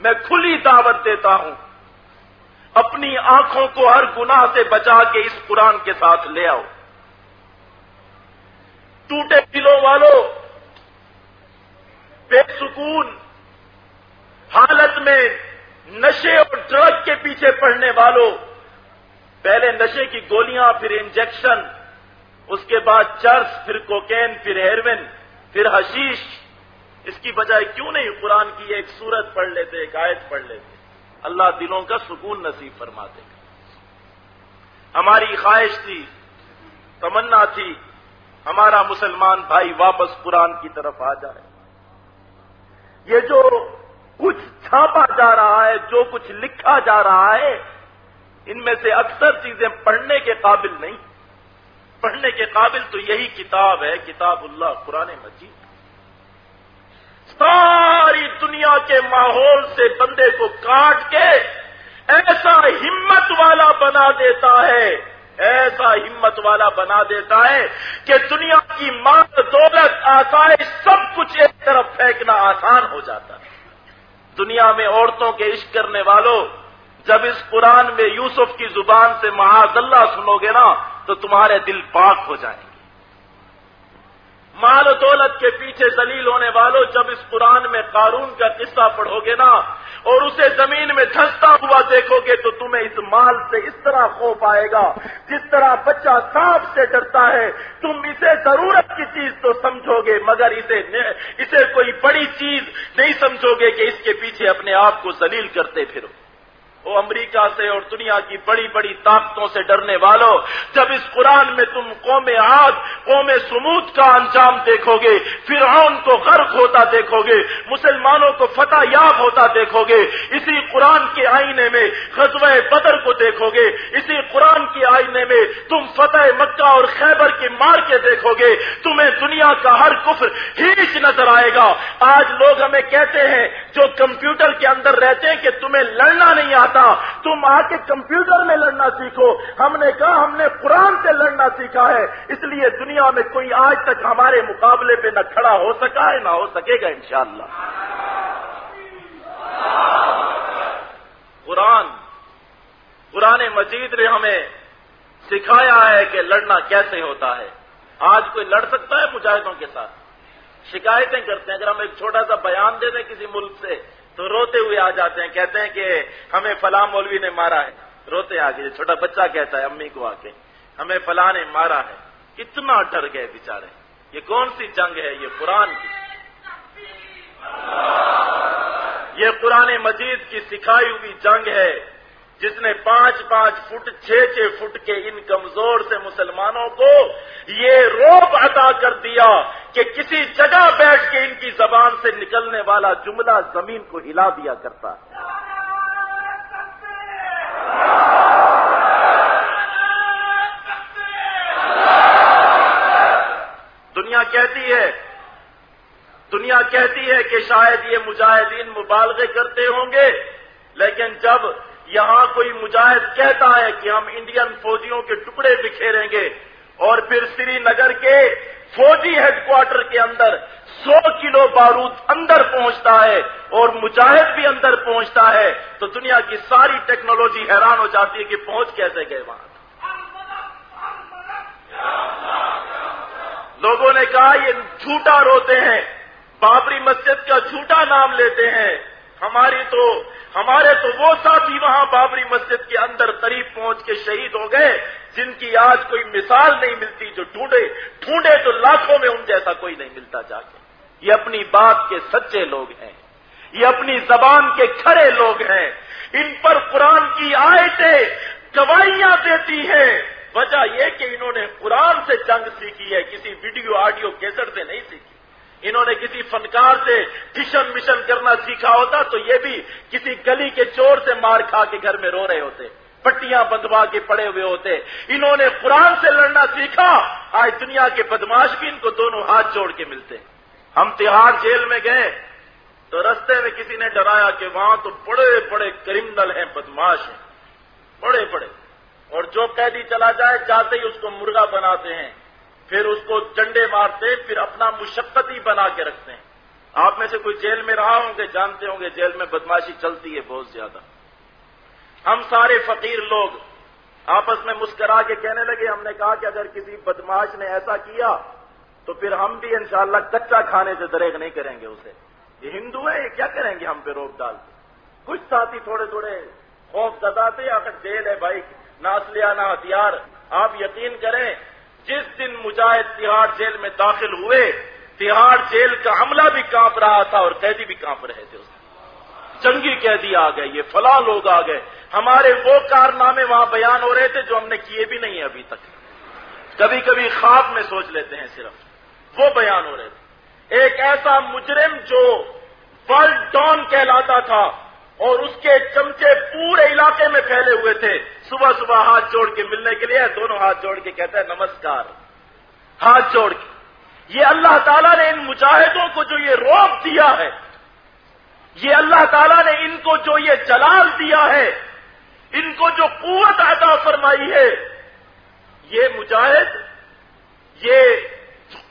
میں کھلی دعوت دیتا ہوں، اپنی آنکھوں کو ہر گناہ سے بچا کے اس قرآن کے ساتھ لے آؤ۔ ٹوٹے دلوں والوں، بے سکون، حالت میں نشے اور ڈرگ کے پیچھے پڑنے والوں۔ پہلے نشے کی گولیاں، پھر انجیکشن، اس کے بعد چرس، پھر کوکین، پھر ہیروین پھر حشیش۔ اس کی بجائے کیوں نہیں قرآن کی ایک سورت پڑھ لیتے، ایک آیت پڑھ لیتے؟ اللہ دلوں کا سکون نصیب فرما دے گا ہماری خواہش تھی، تمنا تھی ہمارا مسلمان بھائی واپس قرآن کی طرف آ جائے۔ یہ جو کچھ چھاپا جا رہا ہے، جو کچھ لکھا جا رہا ہے، ان میں سے اکثر چیزیں پڑھنے کے قابل نہیں۔ پڑھنے کے قابل تو یہی کتاب ہے، کتاب اللہ، قرآن مجید۔ ساری دنیا کے ماحول سے بندے کو کاٹ کے ایسا ہمت والا بنا دیتا ہے۔ ایسا ہمت والا بنا دیتا ہے کہ دنیا کی مال دولت آسائش سب کچھ ایک طرف پھینکنا آسان ہو جاتا ہے۔ دنیا میں عورتوں کے عشق کرنے والوں جب اس قرآن میں یوسف کی زبان سے معاذ اللہ سنو گے نا، تو تمہارے دل پاک ہو جائیں گے۔ مال و دولت کے پیچھے دلیل ہونے والوں جب اس قرآن میں قارون کا قصہ پڑھو گے نا، اور اسے زمین میں دھستا ہوا دیکھو گے، تو تمہیں اس مال سے اس طرح خوف آئے گا، جس طرح بچہ سانپ سے ڈرتا ہے۔ تم اسے ضرورت کی چیز تو سمجھو گے، مگر اسے اسے کوئی بڑی چیز نہیں سمجھو گے کہ اس کے پیچھے اپنے آپ کو ذلیل کرتے پھرو۔ وہ امریکہ سے اور دنیا کی بڑی بڑی طاقتوں سے ڈرنے والوں جب اس قرآن میں تم قوم آگ قوم سمود کا انجام دیکھو گے، فرعون کو غرق ہوتا دیکھو گے، مسلمانوں کو فتح یاب ہوتا دیکھو گے، اسی قرآن کے آئینے میں غزوہ بدر کو دیکھو گے، اسی قرآن کے آئینے میں تم فتح مکہ اور خیبر کے مار کے دیکھو گے، تمہیں دنیا کا ہر کفر ہیچ نظر آئے گا۔ آج لوگ ہمیں کہتے ہیں، جو کمپیوٹر کے اندر رہتے ہیں کہ تمہیں لڑنا نہیں آتا تم آ کے کمپیوٹر میں لڑنا سیکھو۔ ہم نے کہا، ہم نے قرآن سے لڑنا سیکھا ہے۔ اس لیے دنیا میں کوئی آج تک ہمارے مقابلے پہ نہ کھڑا ہو سکا ہے، نہ ہو سکے گا، انشاءاللہ۔ قرآن قرآن مجید نے ہمیں سکھایا ہے کہ لڑنا کیسے ہوتا ہے۔ آج کوئی لڑ سکتا ہے مجاہدوں کے ساتھ؟ شکایتیں کرتے ہیں۔ اگر ہم ایک چھوٹا سا بیان دے دیں کسی ملک سے تو روتے ہوئے آ جاتے ہیں، کہتے ہیں کہ ہمیں فلاں مولوی نے مارا ہے۔ روتے آ گئے، چھوٹا بچہ کہتا ہے، امی کو آ کے، ہمیں فلاں نے مارا ہے۔ کتنا ڈر گئے بےچارے یہ کون سی جنگ ہے؟ یہ قرآن کی۔ یہ قرآن مجید کی سکھائی ہوئی جنگ ہے۔ جس نے پانچ پانچ فٹ، چھ چھ فٹ کے ان کمزور سے مسلمانوں کو یہ روپ عطا کر دیا کہ کسی جگہ بیٹھ کے ان کی زبان سے نکلنے والا جملہ زمین کو ہلا دیا کرتا۔ دنیا کہتی ہے، دنیا کہتی ہے کہ شاید یہ مجاہدین مبالغے کرتے ہوں گے، لیکن جب یہاں کوئی مجاہد کہتا ہے کہ ہم انڈین فوجیوں کے ٹکڑے بکھیریں گے اور پھر سری نگر کے فوجی ہیڈ کوارٹر کے اندر سو کلو بارود اندر پہنچتا ہے اور مجاہد بھی اندر پہنچتا ہے، تو دنیا کی ساری ٹیکنالوجی حیران ہو جاتی ہے کہ پہنچ کیسے گئے وہاں۔ لوگوں نے کہا یہ جھوٹا روتے ہیں، بابری مسجد کا جھوٹا نام لیتے ہیں۔ ہماری تو ہمارے تو وہ ساتھی وہاں بابری مسجد کے اندر قریب پہنچ کے شہید ہو گئے، جن کی آج کوئی مثال نہیں ملتی جو ڈھونڈے ڈھونڈے تو لاکھوں میں ان جیسا کوئی نہیں ملتا جا کے۔ یہ اپنی بات کے سچے لوگ ہیں۔ یہ اپنی زبان کے کھڑے لوگ ہیں۔ ان پر قرآن کی آیتیں گواہیاں دیتی ہیں۔ وجہ یہ کہ انہوں نے قرآن سے جنگ سیکھی ہے، کسی ویڈیو، آڈیو، کیسٹ سے نہیں سیکھی۔ انہوں نے کسی فنکار سے ٹشن مشن کرنا سیکھا ہوتا تو یہ بھی کسی گلی کے چور سے مار کھا کے گھر میں رو رہے ہوتے، پٹیاں بندوا کے پڑے ہوئے ہوتے۔ انہوں نے قرآن سے لڑنا سیکھا، آج دنیا کے بدماش بھی ان کو دونوں ہاتھ جوڑ کے ملتے۔ ہم تہاڑ جیل میں گئے تو رستے میں کسی نے ڈرایا کہ وہاں تو بڑے بڑے کرمنل ہیں، بدماش ہیں۔ بڑے بڑے۔ اور جو قیدی چلا جائے، جاتے ہی اس کو مرغا بناتے ہیں۔ پھر اس کو ڈنڈے مارتے، پھر اپنا مشقت ہی بنا کے رکھتے ہیں۔ آپ میں سے کوئی جیل میں رہا ہوں گے، جانتے ہوں گے جیل میں بدماشی چلتی ہے بہت زیادہ۔ ہم سارے فقیر لوگ آپس میں مسکرا کے کہنے لگے، ہم نے کہا کہ اگر کسی بدماش نے ایسا کیا، تو پھر ہم بھی انشاءاللہ کچا کھانے سے دریغ نہیں کریں گے اسے۔ یہ ہندو ہے یہ کیا کریں گے ہم پہ روک ڈال کے؟ کچھ ساتھی تھوڑے تھوڑے خوف ستاتے آخر جیل ہے بھائی نہ اسلحہ نہ ہتھیار۔ آپ یقین کریں جس دن مجاہد تہاڑ جیل میں داخل ہوئے، تہاڑ جیل کا عملہ بھی کانپ رہا تھا اور قیدی بھی کانپ رہے تھے اس جنگی قیدی آ گئے، یہ فلاں لوگ آ گئے۔ ہمارے وہ کارنامے وہاں بیان ہو رہے تھے جو ہم نے کیے بھی نہیں ابھی تک۔ کبھی کبھی خواب میں سوچ لیتے ہیں صرف۔ وہ بیان ہو رہے تھے۔ ایک ایسا مجرم جو ورلڈ ڈان کہلاتا تھا۔ اور اس کے چمچے پورے علاقے میں پھیلے ہوئے تھے۔ صبح صبح ہاتھ جوڑ کے ملنے کے لیے دونوں ہاتھ جوڑ کے کہتے ہیں نمسکار. ہاتھ جوڑ کے۔ یہ اللہ تعالیٰ نے ان مجاہدوں کو جو یہ روپ دیا ہے، یہ اللہ تعالیٰ نے ان کو جو یہ جلال دیا ہے، ان کو جو قوت عطا فرمائی ہے، یہ مجاہد، یہ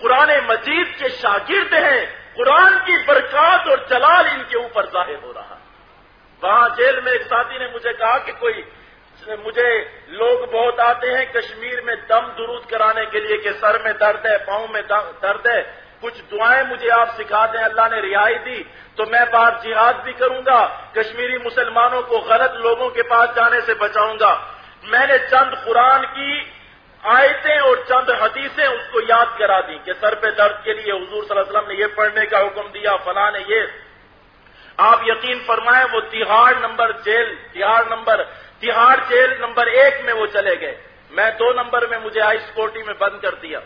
قرآن مجید کے شاگرد ہیں۔ قرآن کی برکات اور جلال ان کے اوپر ظاہر ہو رہا ہے۔ وہاں جیل میں ایک ساتھی نے مجھے کہا کہ کوئی مجھے لوگ بہت آتے ہیں کشمیر میں دم درود کرانے کے لیے کہ سر میں درد ہے، پاؤں میں درد ہے، کچھ دعائیں مجھے آپ سکھا دیں، اللہ نے رہائی دی، تو میں بار جہاد بھی کروں گا، کشمیری مسلمانوں کو غلط لوگوں کے پاس جانے سے بچاؤں گا۔ میں نے چند قرآن کی آیتیں اور چند حدیثیں اس کو یاد کرا دی کہ سر پہ درد کے لیے حضور صلی اللہ علیہ وسلم نے یہ پڑھنے کا حکم دیا، فلاں نے یہ آپ یقین فرمائیں وہ Tihar number jail, Tihar number, Tihar jail number ایک میں وہ چلے گئے۔ میں دو نمبر میں مجھے آئس کوٹی میں بند کر دیا۔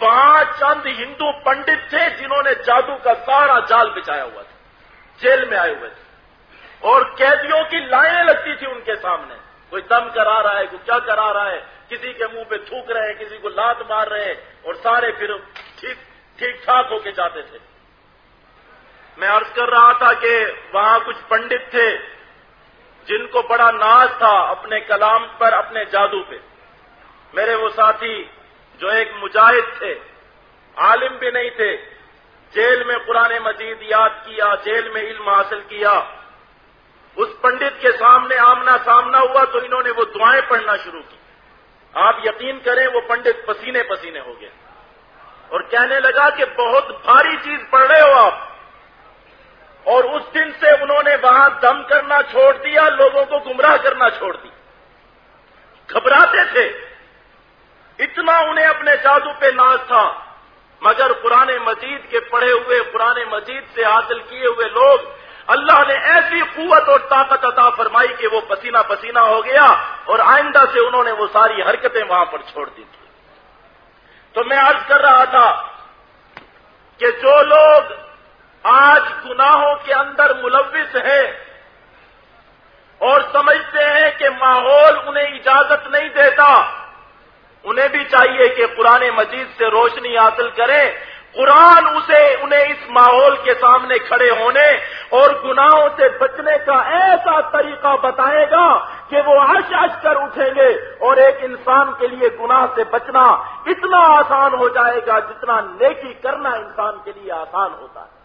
وہاں چند ہندو پنڈت تھے جنہوں نے جادو کا سارا جال بچایا ہوا تھا۔ جیل میں آئے ہوئے تھے۔ اور قیدیوں کی لائنیں لگتی تھی ان کے سامنے۔ کوئی دم کرا رہا ہے، کوئی کیا کرا رہا ہے؟ کسی کے منہ پہ تھوک رہے ہیں، کسی کو لات مار رہے ہیں اور سارے پھر ٹھیک ٹھیک ٹھاک ہو کے جاتے تھے۔ میں عرض کر رہا تھا کہ وہاں کچھ پنڈت تھے جن کو بڑا ناز تھا اپنے کلام پر، اپنے جادو پہ۔ میرے وہ ساتھی جو ایک مجاہد تھے، عالم بھی نہیں تھے، جیل میں قرآن مجید یاد کیا، جیل میں علم حاصل کیا۔ اس پنڈت کے سامنے آمنا سامنا ہوا تو انہوں نے وہ دعائیں پڑھنا شروع کی۔ آپ یقین کریں وہ پنڈت پسینے پسینے ہو گئے۔ اور کہنے لگا کہ بہت بھاری چیز پڑھ رہے ہو آپ۔ اور اس دن سے انہوں نے وہاں دم کرنا چھوڑ دیا، لوگوں کو گمراہ کرنا چھوڑ دی۔ گھبراتے تھے۔ اتنا انہیں اپنے جادو پہ ناز تھا۔ مگر قرآن مجید کے پڑھے ہوئے، قرآن مجید سے حاصل کیے ہوئے لوگ، اللہ نے ایسی قوت اور طاقت عطا فرمائی کہ وہ پسینہ پسینہ ہو گیا اور آئندہ سے انہوں نے وہ ساری حرکتیں وہاں پر چھوڑ دی تھی تو میں عرض کر رہا تھا کہ جو لوگ آج گناہوں کے اندر ملوث ہیں اور سمجھتے ہیں کہ ماحول انہیں اجازت نہیں دیتا۔ انہیں بھی چاہیے کہ قرآن مجید سے روشنی حاصل کریں۔ قرآن اسے انہیں اس ماحول کے سامنے کھڑے ہونے اور گناہوں سے بچنے کا ایسا طریقہ بتائے گا کہ وہ اش اش کر اٹھیں گے اور ایک انسان کے لیے گناہ سے بچنا اتنا آسان ہو جائے گا جتنا نیکی کرنا انسان کے لیے آسان ہوتا ہے۔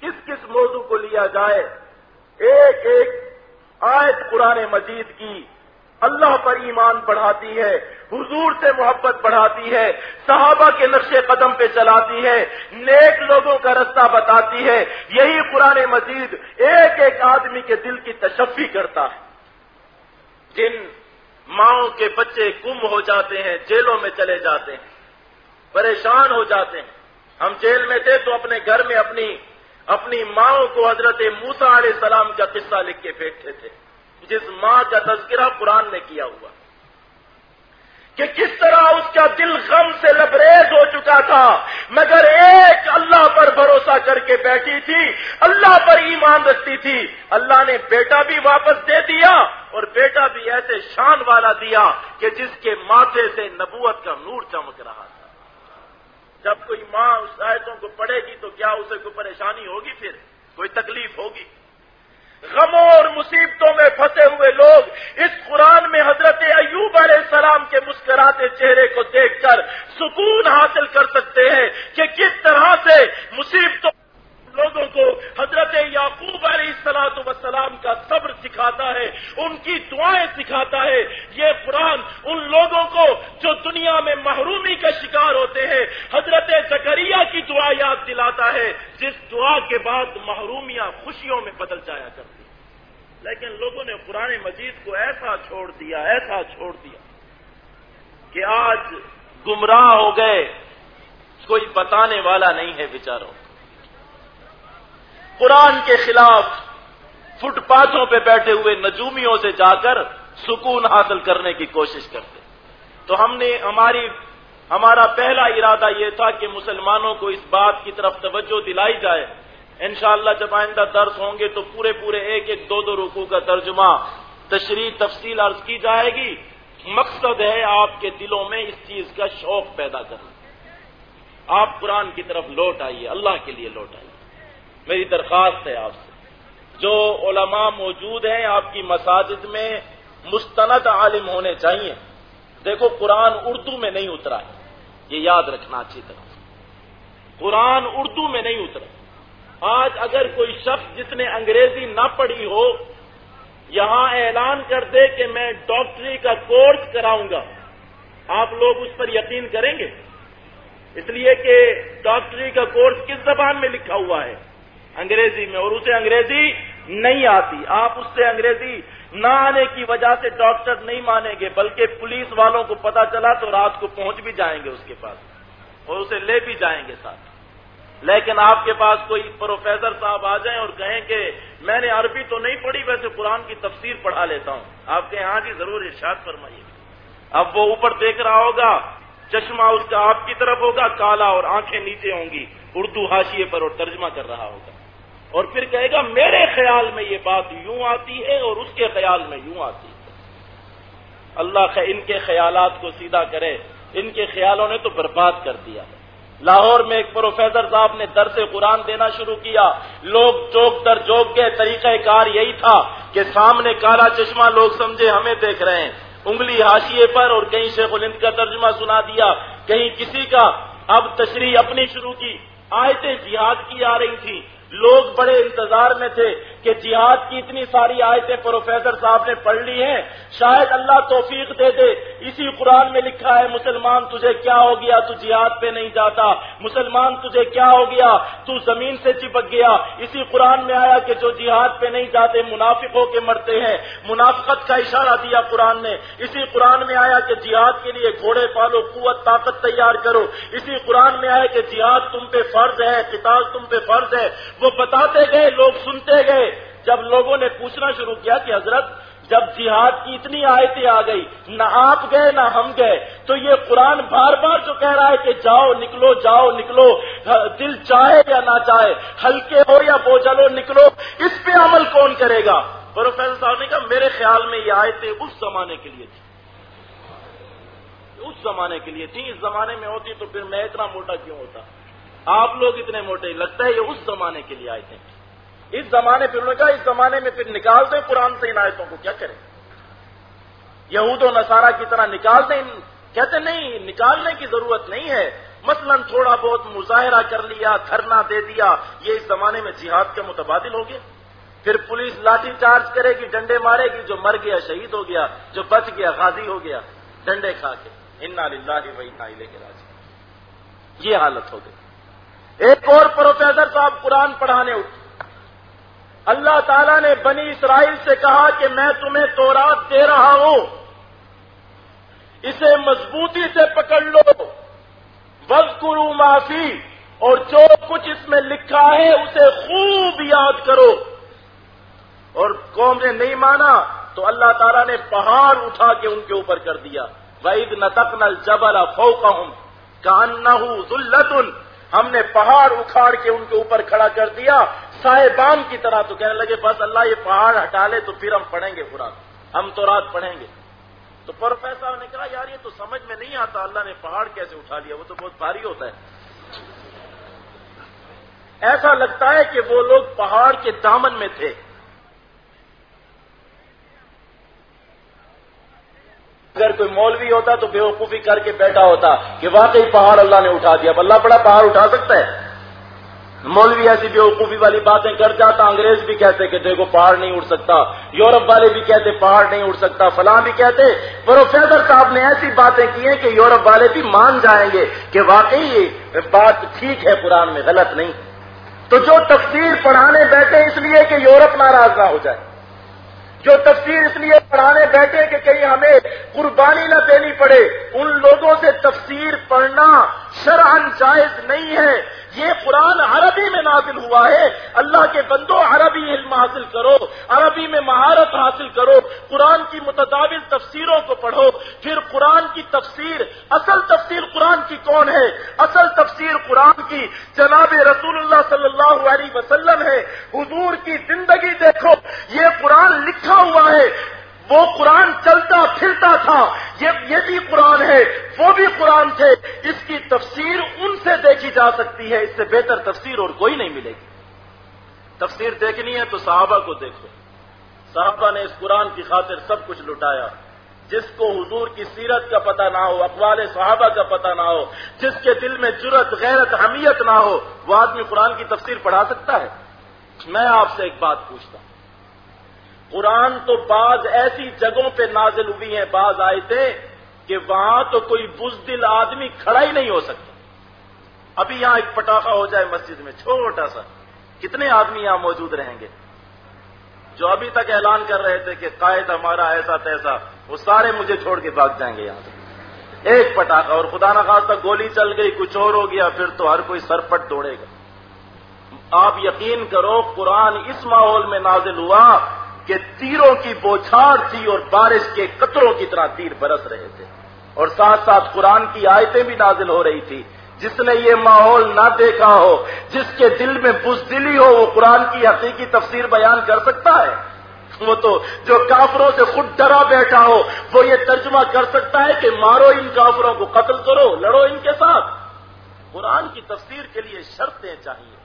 کس کس موضوع کو لیا جائے؟ ایک ایک آیت قرآن مجید کی اللہ پر ایمان بڑھاتی ہے، حضور سے محبت بڑھاتی ہے، صحابہ کے نقش قدم پہ چلاتی ہے، نیک لوگوں کا رستہ بتاتی ہے۔ یہی قرآن مجید ایک ایک آدمی کے دل کی تشفی کرتا ہے۔ جن ماؤں کے بچے گم ہو جاتے ہیں، جیلوں میں چلے جاتے ہیں، پریشان ہو جاتے ہیں۔ ہم جیل میں تھے تو اپنے گھر میں اپنی اپنی ماؤں کو حضرت موسا علیہ السلام کا قصہ لکھ کے بیٹھتے تھے، جس ماں کا تذکرہ قرآن نے کیا ہوا۔ کہ کس طرح اس کا دل غم سے لبریز ہو چکا تھا، مگر ایک اللہ پر بھروسہ کر کے بیٹھی تھی، اللہ پر ایمان رکھتی تھی۔ اللہ نے بیٹا بھی واپس دے دیا اور بیٹا بھی ایسے شان والا دیا کہ جس کے ماتھے سے نبوت کا نور چمک رہا تھا۔ جب کوئی ماں اس آیتوں کو پڑھے گی تو کیا اسے کوئی پریشانی ہوگی پھر؟ کوئی تکلیف ہوگی۔ غموں اور مصیبتوں میں پھنسے ہوئے لوگ اس قرآن میں حضرت ایوب علیہ السلام کے مسکراتے چہرے کو دیکھ کر سکون حاصل کر سکتے ہیں کہ کس طرح سے مصیبتوں لوگوں کو حضرت یعقوب علیہ السلاط وسلام کا صبر سکھاتا ہے، ان کی دعائیں سکھاتا ہے۔ یہ قرآن ان لوگوں کو جو دنیا میں محرومی کا شکار ہوتے ہیں، حضرت زکریہ کی دعا یاد دلاتا ہے، جس دعا کے بعد محرومیاں خوشیوں میں بدل جایا کرتی لیکن لوگوں نے قرآن مجید کو ایسا چھوڑ دیا، ایسا چھوڑ دیا کہ آج گمراہ ہو گئے۔ کوئی بتانے والا نہیں ہے بیچاروں۔ قرآن کے خلاف فٹ پاتھوں پہ بیٹھے ہوئے نجومیوں سے جا کر سکون حاصل کرنے کی کوشش کرتے۔ تو ہم نے ہماری، ہمارا پہلا ارادہ یہ تھا کہ مسلمانوں کو اس بات کی طرف توجہ دلائی جائے۔ انشاءاللہ جب آئندہ درس ہوں گے تو پورے پورے ایک ایک دو دو رکو کا ترجمہ تشریح تفصیل عرض کی جائے گی۔ مقصد ہے آپ کے دلوں میں اس چیز کا شوق پیدا کرنا۔ آپ قرآن کی طرف لوٹ آئیے، اللہ کے لیے لوٹ آئیے۔ میری درخواست ہے آپ سے۔ جو علماء موجود ہیں، آپ کی مساجد میں مستند عالم ہونے چاہیے۔ دیکھو، قرآن اردو میں نہیں اترا ہے۔ یہ یاد رکھنا اچھی طرح۔ قرآن اردو میں نہیں اترا۔ آج اگر کوئی شخص جس نے انگریزی نہ پڑھی ہو، یہاں اعلان کر دے کہ میں ڈاکٹری کا کورس کراؤں گا، آپ لوگ اس پر یقین کریں گے؟ اس لیے کہ ڈاکٹری کا کورس کس زبان میں لکھا ہوا ہے؟ انگریزی میں اور اسے انگریزی نہیں آتی۔ آپ اس سے انگریزی نہ آنے کی وجہ سے ڈاکٹر نہیں مانیں گے، بلکہ پولیس والوں کو پتا چلا تو رات کو پہنچ بھی جائیں گے اس کے پاس اور اسے لے بھی جائیں گے ساتھ۔ لیکن آپ کے پاس کوئی پروفیسر صاحب آ جائیں اور کہیں کہ میں نے عربی تو نہیں پڑھی، ویسے قرآن کی تفسیر پڑھا لیتا ہوں۔ آپ کے ہاں جی ضرور ارشاد فرمائیے۔ اب وہ اوپر دیکھ رہا ہوگا، چشمہ اس کا آپ کی طرف ہوگا، کالا اور آنکھیں نیچے ہوں گی۔ اردو حاشیے پر اور ترجمہ کر رہا ہوگا۔ اور پھر کہے گا، میرے خیال میں یہ بات یوں آتی ہے اور اس کے خیال میں یوں آتی ہے۔ اللہ ان کے خیالات کو سیدھا کرے۔ ان کے خیالوں نے تو برباد کر دیا۔ ہے لاہور میں ایک پروفیسر صاحب نے درس قرآن دینا شروع کیا۔ لوگ چوک در جوک گئے، طریقہ کار یہی تھا کہ سامنے کالا چشمہ لوگ سمجھے ہمیں دیکھ رہے ہیں۔ انگلی ہاشیے پر اور کہیں شیخ الند کا ترجمہ سنا دیا۔ کہیں کسی کا اب تشریح اپنی شروع کی۔ آیتیں جہاد کی آ رہی تھی لوگ بڑے انتظار میں تھے کہ جہاد کی اتنی ساری آیتیں پروفیسر صاحب نے پڑھ لی ہیں۔ شاید اللہ توفیق دے دے۔ اسی قرآن میں لکھا ہے، مسلمان تجھے کیا ہو گیا؟ تو جہاد پہ نہیں جاتا۔ مسلمان تجھے کیا ہو گیا؟ تو زمین سے چپک گیا۔ اسی قرآن میں آیا کہ جو جہاد پہ نہیں جاتے منافق ہو کے مرتے ہیں۔ منافقت کا اشارہ دیا قرآن نے۔ اسی قرآن میں آیا کہ جہاد کے لیے گھوڑے پالو، قوت، طاقت تیار کرو۔ اسی قرآن میں آیا کہ جہاد تم پہ فرض ہے کتاب تم پہ فرض ہے۔ وہ بتاتے گئے، لوگ سنتے گئے۔ جب لوگوں نے پوچھنا شروع کیا کہ حضرت، جب جہاد کی اتنی آیتیں آ گئی نہ آپ گئے نہ ہم گئے، تو یہ قرآن بار بار جو کہہ رہا ہے کہ جاؤ، نکلو جاؤ، نکلو، دل چاہے یا نہ چاہے، ہلکے ہو یا بوجھلو نکلو، اس پہ عمل کون کرے گا؟ پروفیسر صاحب نے کہا، میرے خیال میں یہ آیتیں اس زمانے کے لیے تھی اس زمانے کے لیے تھی اس زمانے میں ہوتی تو پھر میں اتنا موٹا کیوں ہوتا؟ آپ لوگ اتنے موٹے لگتا ہے یہ اس زمانے کے لیے آئے تھے اس زمانے پھر انہوں نے کہا، اس زمانے میں پھر نکال دیں قرآن سے ان آیتوں کو، کیا کریں؟ یہود و نصارہ کی طرح نکال دیں۔ کہتے نہیں، نکالنے کی ضرورت نہیں ہے۔ مثلا تھوڑا بہت مظاہرہ کر لیا، دھرنا دے دیا، یہ اس زمانے میں جہاد کے متبادل ہو گیا پھر پولیس لاٹھی چارج کرے گی، ڈنڈے مارے گی، جو مر گیا شہید ہو گیا، جو بچ گیا غازی ہو گیا، ڈنڈے کھا کے۔ انا للہ وہی نائلے کے راج یہ حالت ہو گئی۔ ایک اور پروفیسر صاحب قرآن پڑھانے اٹھے۔ اللہ تعالیٰ نے بنی اسرائیل سے کہا کہ میں تمہیں تورات دے رہا ہوں۔ اسے مضبوطی سے پکڑ لو۔ وز کرو معافی اور جو کچھ اس میں لکھا ہے اسے خوب یاد کرو۔ اور قوم نے نہیں مانا تو اللہ تعالیٰ نے پہاڑ اٹھا کے ان کے اوپر کر دیا۔ وعید نتک نل جبل فو کہوں ذلت ہم نے پہاڑ اکھاڑ کے ان کے اوپر کھڑا کر دیا۔ صاحبان کی طرح تو کہنے لگے، بس اللہ یہ پہاڑ ہٹا لے تو پھر ہم پڑھیں گے قرآن۔ ہم تو رات پڑھیں گے۔ تو پروفیسر نے کہا، یار یہ تو سمجھ میں نہیں آتا، اللہ نے پہاڑ کیسے اٹھا لیا؟ وہ تو بہت بھاری ہوتا ہے۔ ایسا لگتا ہے کہ وہ لوگ پہاڑ کے دامن میں تھے۔ اگر کوئی مولوی ہوتا تو بے وقوفی کر کے بیٹھا ہوتا کہ واقعی پہاڑ اللہ نے اٹھا دیا۔ اب اللہ بڑا پہاڑ اٹھا سکتا ہے۔ مولوی ایسی بے وقوفی والی باتیں کر جاتا، انگریز بھی کہتے کہ دیکھو پہاڑ نہیں اڑ سکتا، یورپ والے بھی کہتے پہاڑ نہیں اڑ سکتا، فلاں بھی کہتے۔ پروفیسر صاحب نے ایسی باتیں کی ہیں کہ یورپ والے بھی مان جائیں گے کہ واقعی بات ٹھیک ہے، قرآن میں غلط نہیں۔ تو جو تفسیر پڑھانے بیٹھے اس لیے کہ یورپ ناراض نہ ہو جائے۔ جو تفسیر اس لیے پڑھانے بیٹھے کہ کہیں ہمیں قربانی نہ دینی پڑے، ان لوگوں سے تفسیر پڑھنا شرعن جائز نہیں ہے۔ یہ قرآن عربی میں نازل ہوا ہے۔ اللہ کے بندو عربی علم حاصل کرو، عربی میں مہارت حاصل کرو، قرآن کی متداول تفسیروں کو پڑھو۔ پھر قرآن کی تفسیر، اصل تفسیر قرآن کی کون ہے؟ اصل تفسیر قرآن کی جناب رسول اللہ صلی اللہ علیہ وسلم ہے۔ حضور کی زندگی دیکھو، یہ قرآن لکھا ہوا ہے۔ وہ قرآن چلتا پھرتا تھا، یہ بھی قرآن ہے، وہ بھی قرآن تھے، اس کی تفسیر ان سے دیکھی جا سکتی ہے، اس سے بہتر تفسیر اور کوئی نہیں ملے گی۔ تفسیر دیکھنی ہے تو صحابہ کو دیکھو۔ صحابہ نے اس قرآن کی خاطر سب کچھ لٹایا۔ جس کو حضور کی سیرت کا پتہ نہ ہو، اقوال صحابہ کا پتہ نہ ہو، جس کے دل میں جرت غیرت، حمیت نہ ہو، وہ آدمی قرآن کی تفسیر پڑھا سکتا ہے؟ میں آپ سے ایک بات پوچھتا ہوں۔ قرآن تو بعض ایسی جگہوں پہ نازل ہوئی ہیں بعض آئے تھے کہ وہاں تو کوئی بزدل آدمی کھڑا ہی نہیں ہو سکتا۔ ابھی یہاں ایک پٹاخہ ہو جائے مسجد میں، چھوٹا سا۔ کتنے آدمی یہاں موجود رہیں گے؟ جو ابھی تک اعلان کر رہے تھے کہ قائد ہمارا ایسا تیسا، وہ سارے مجھے چھوڑ کے بھاگ جائیں گے یہاں سے۔ ایک پٹاخہ اور خدا نخواستہ گولی چل گئی، کچھ اور ہو گیا، پھر تو ہر کوئی سرپٹ دوڑے گا۔ آپ یقین کرو، قرآن اس ماحول میں نازل ہوا کہ تیروں کی بوچھاڑ تھی اور بارش کے قطروں کی طرح تیر برس رہے تھے۔ اور ساتھ ساتھ قرآن کی آیتیں بھی نازل ہو رہی تھی۔ جس نے یہ ماحول نہ دیکھا ہو، جس کے دل میں بزدلی ہو، وہ قرآن کی حقیقی تفسیر بیان کر سکتا ہے۔ وہ تو جو کافروں سے خود ڈرا بیٹھا ہو، وہ یہ ترجمہ کر سکتا ہے کہ مارو ان کافروں کو، قتل کرو، لڑو ان کے ساتھ۔ قرآن کی تفسیر کے لیے شرطیں چاہیے۔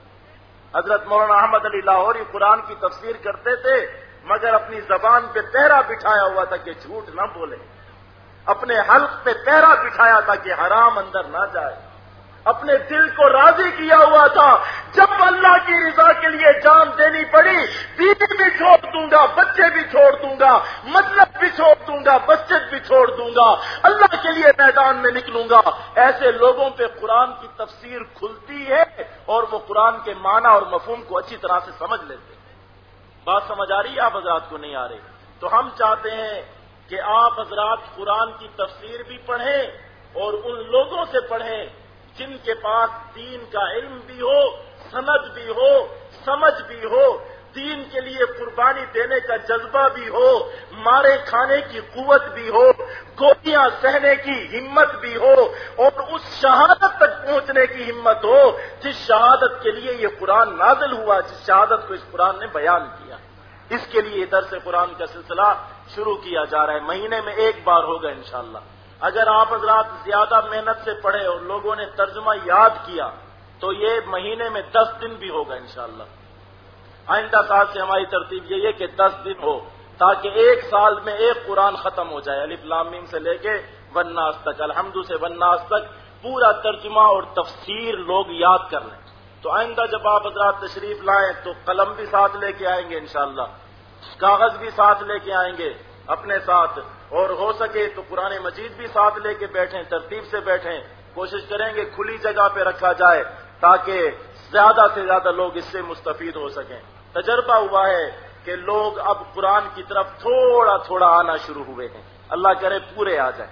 حضرت مولانا احمد علی لاہوری قرآن کی تفسیر کرتے تھے مگر اپنی زبان پہ پہرا بٹھایا ہوا تھا کہ جھوٹ نہ بولے۔ اپنے حلق پہ پہرا بٹھایا تھا کہ حرام اندر نہ جائے۔ اپنے دل کو راضی کیا ہوا تھا۔ جب اللہ کی رضا کے لیے جان دینی پڑی، بیوی بھی چھوڑ دوں گا، بچے بھی چھوڑ دوں گا مطلب بھی چھوڑ دوں گا، مسجد بھی چھوڑ دوں گا، اللہ کے لیے میدان میں نکلوں گا۔ ایسے لوگوں پہ قرآن کی تفسیر کھلتی ہے اور وہ قرآن کے معنی اور مفہوم کو اچھی طرح سے سمجھ لیتے بات سمجھ آ رہی ہے؟ آپ حضرات کو نہیں آ رہی تو ہم چاہتے ہیں کہ آپ حضرات قرآن کی تفسیر بھی پڑھیں اور ان لوگوں سے پڑھیں جن کے پاس دین کا علم بھی ہو، سند بھی ہو، سمجھ بھی ہو، دین کے لیے قربانی دینے کا جذبہ بھی ہو، مارے کھانے کی قوت بھی ہو گولیاں سہنے کی ہمت بھی ہو، اور اس شہادت تک پہنچنے کی ہمت ہو، جس شہادت کے لیے یہ قرآن نازل ہوا، جس شہادت کو اس قرآن نے بیان کیا۔ اس کے لیے ادھر سے قرآن کا سلسلہ شروع کیا جا رہا ہے۔ مہینے میں ایک بار ہوگا انشاءاللہ۔ اگر آپ حضرات زیادہ محنت سے پڑھے اور لوگوں نے ترجمہ یاد کیا، تو یہ مہینے میں دس دن بھی ہوگا انشاءاللہ۔ آئندہ سال سے ہماری ترتیب یہ ہے کہ دس دن ہو، تاکہ ایک سال میں ایک قرآن ختم ہو جائے۔ علی فلامین سے لے کے وناس تک، الحمد سے وناس تک پورا ترجمہ اور تفسیر لوگ یاد کر لیں۔ تو آئندہ جب آپ حضرات تشریف لائیں، تو قلم بھی ساتھ لے کے آئیں گے انشاءاللہ۔ کاغذ بھی ساتھ لے کے آئیں گے، اپنے ساتھ، اور ہو سکے تو پرانے مجید بھی ساتھ لے کے بیٹھیں، ترتیب سے بیٹھیں۔ کوشش کریں گے کھلی جگہ پہ رکھا جائے تاکہ زیادہ سے زیادہ لوگ اس سے مستفید ہو سکیں۔ تجربہ ہوا ہے کہ لوگ اب قرآن کی طرف تھوڑا تھوڑا آنا شروع ہوئے ہیں۔ اللہ کرے پورے آ جائیں۔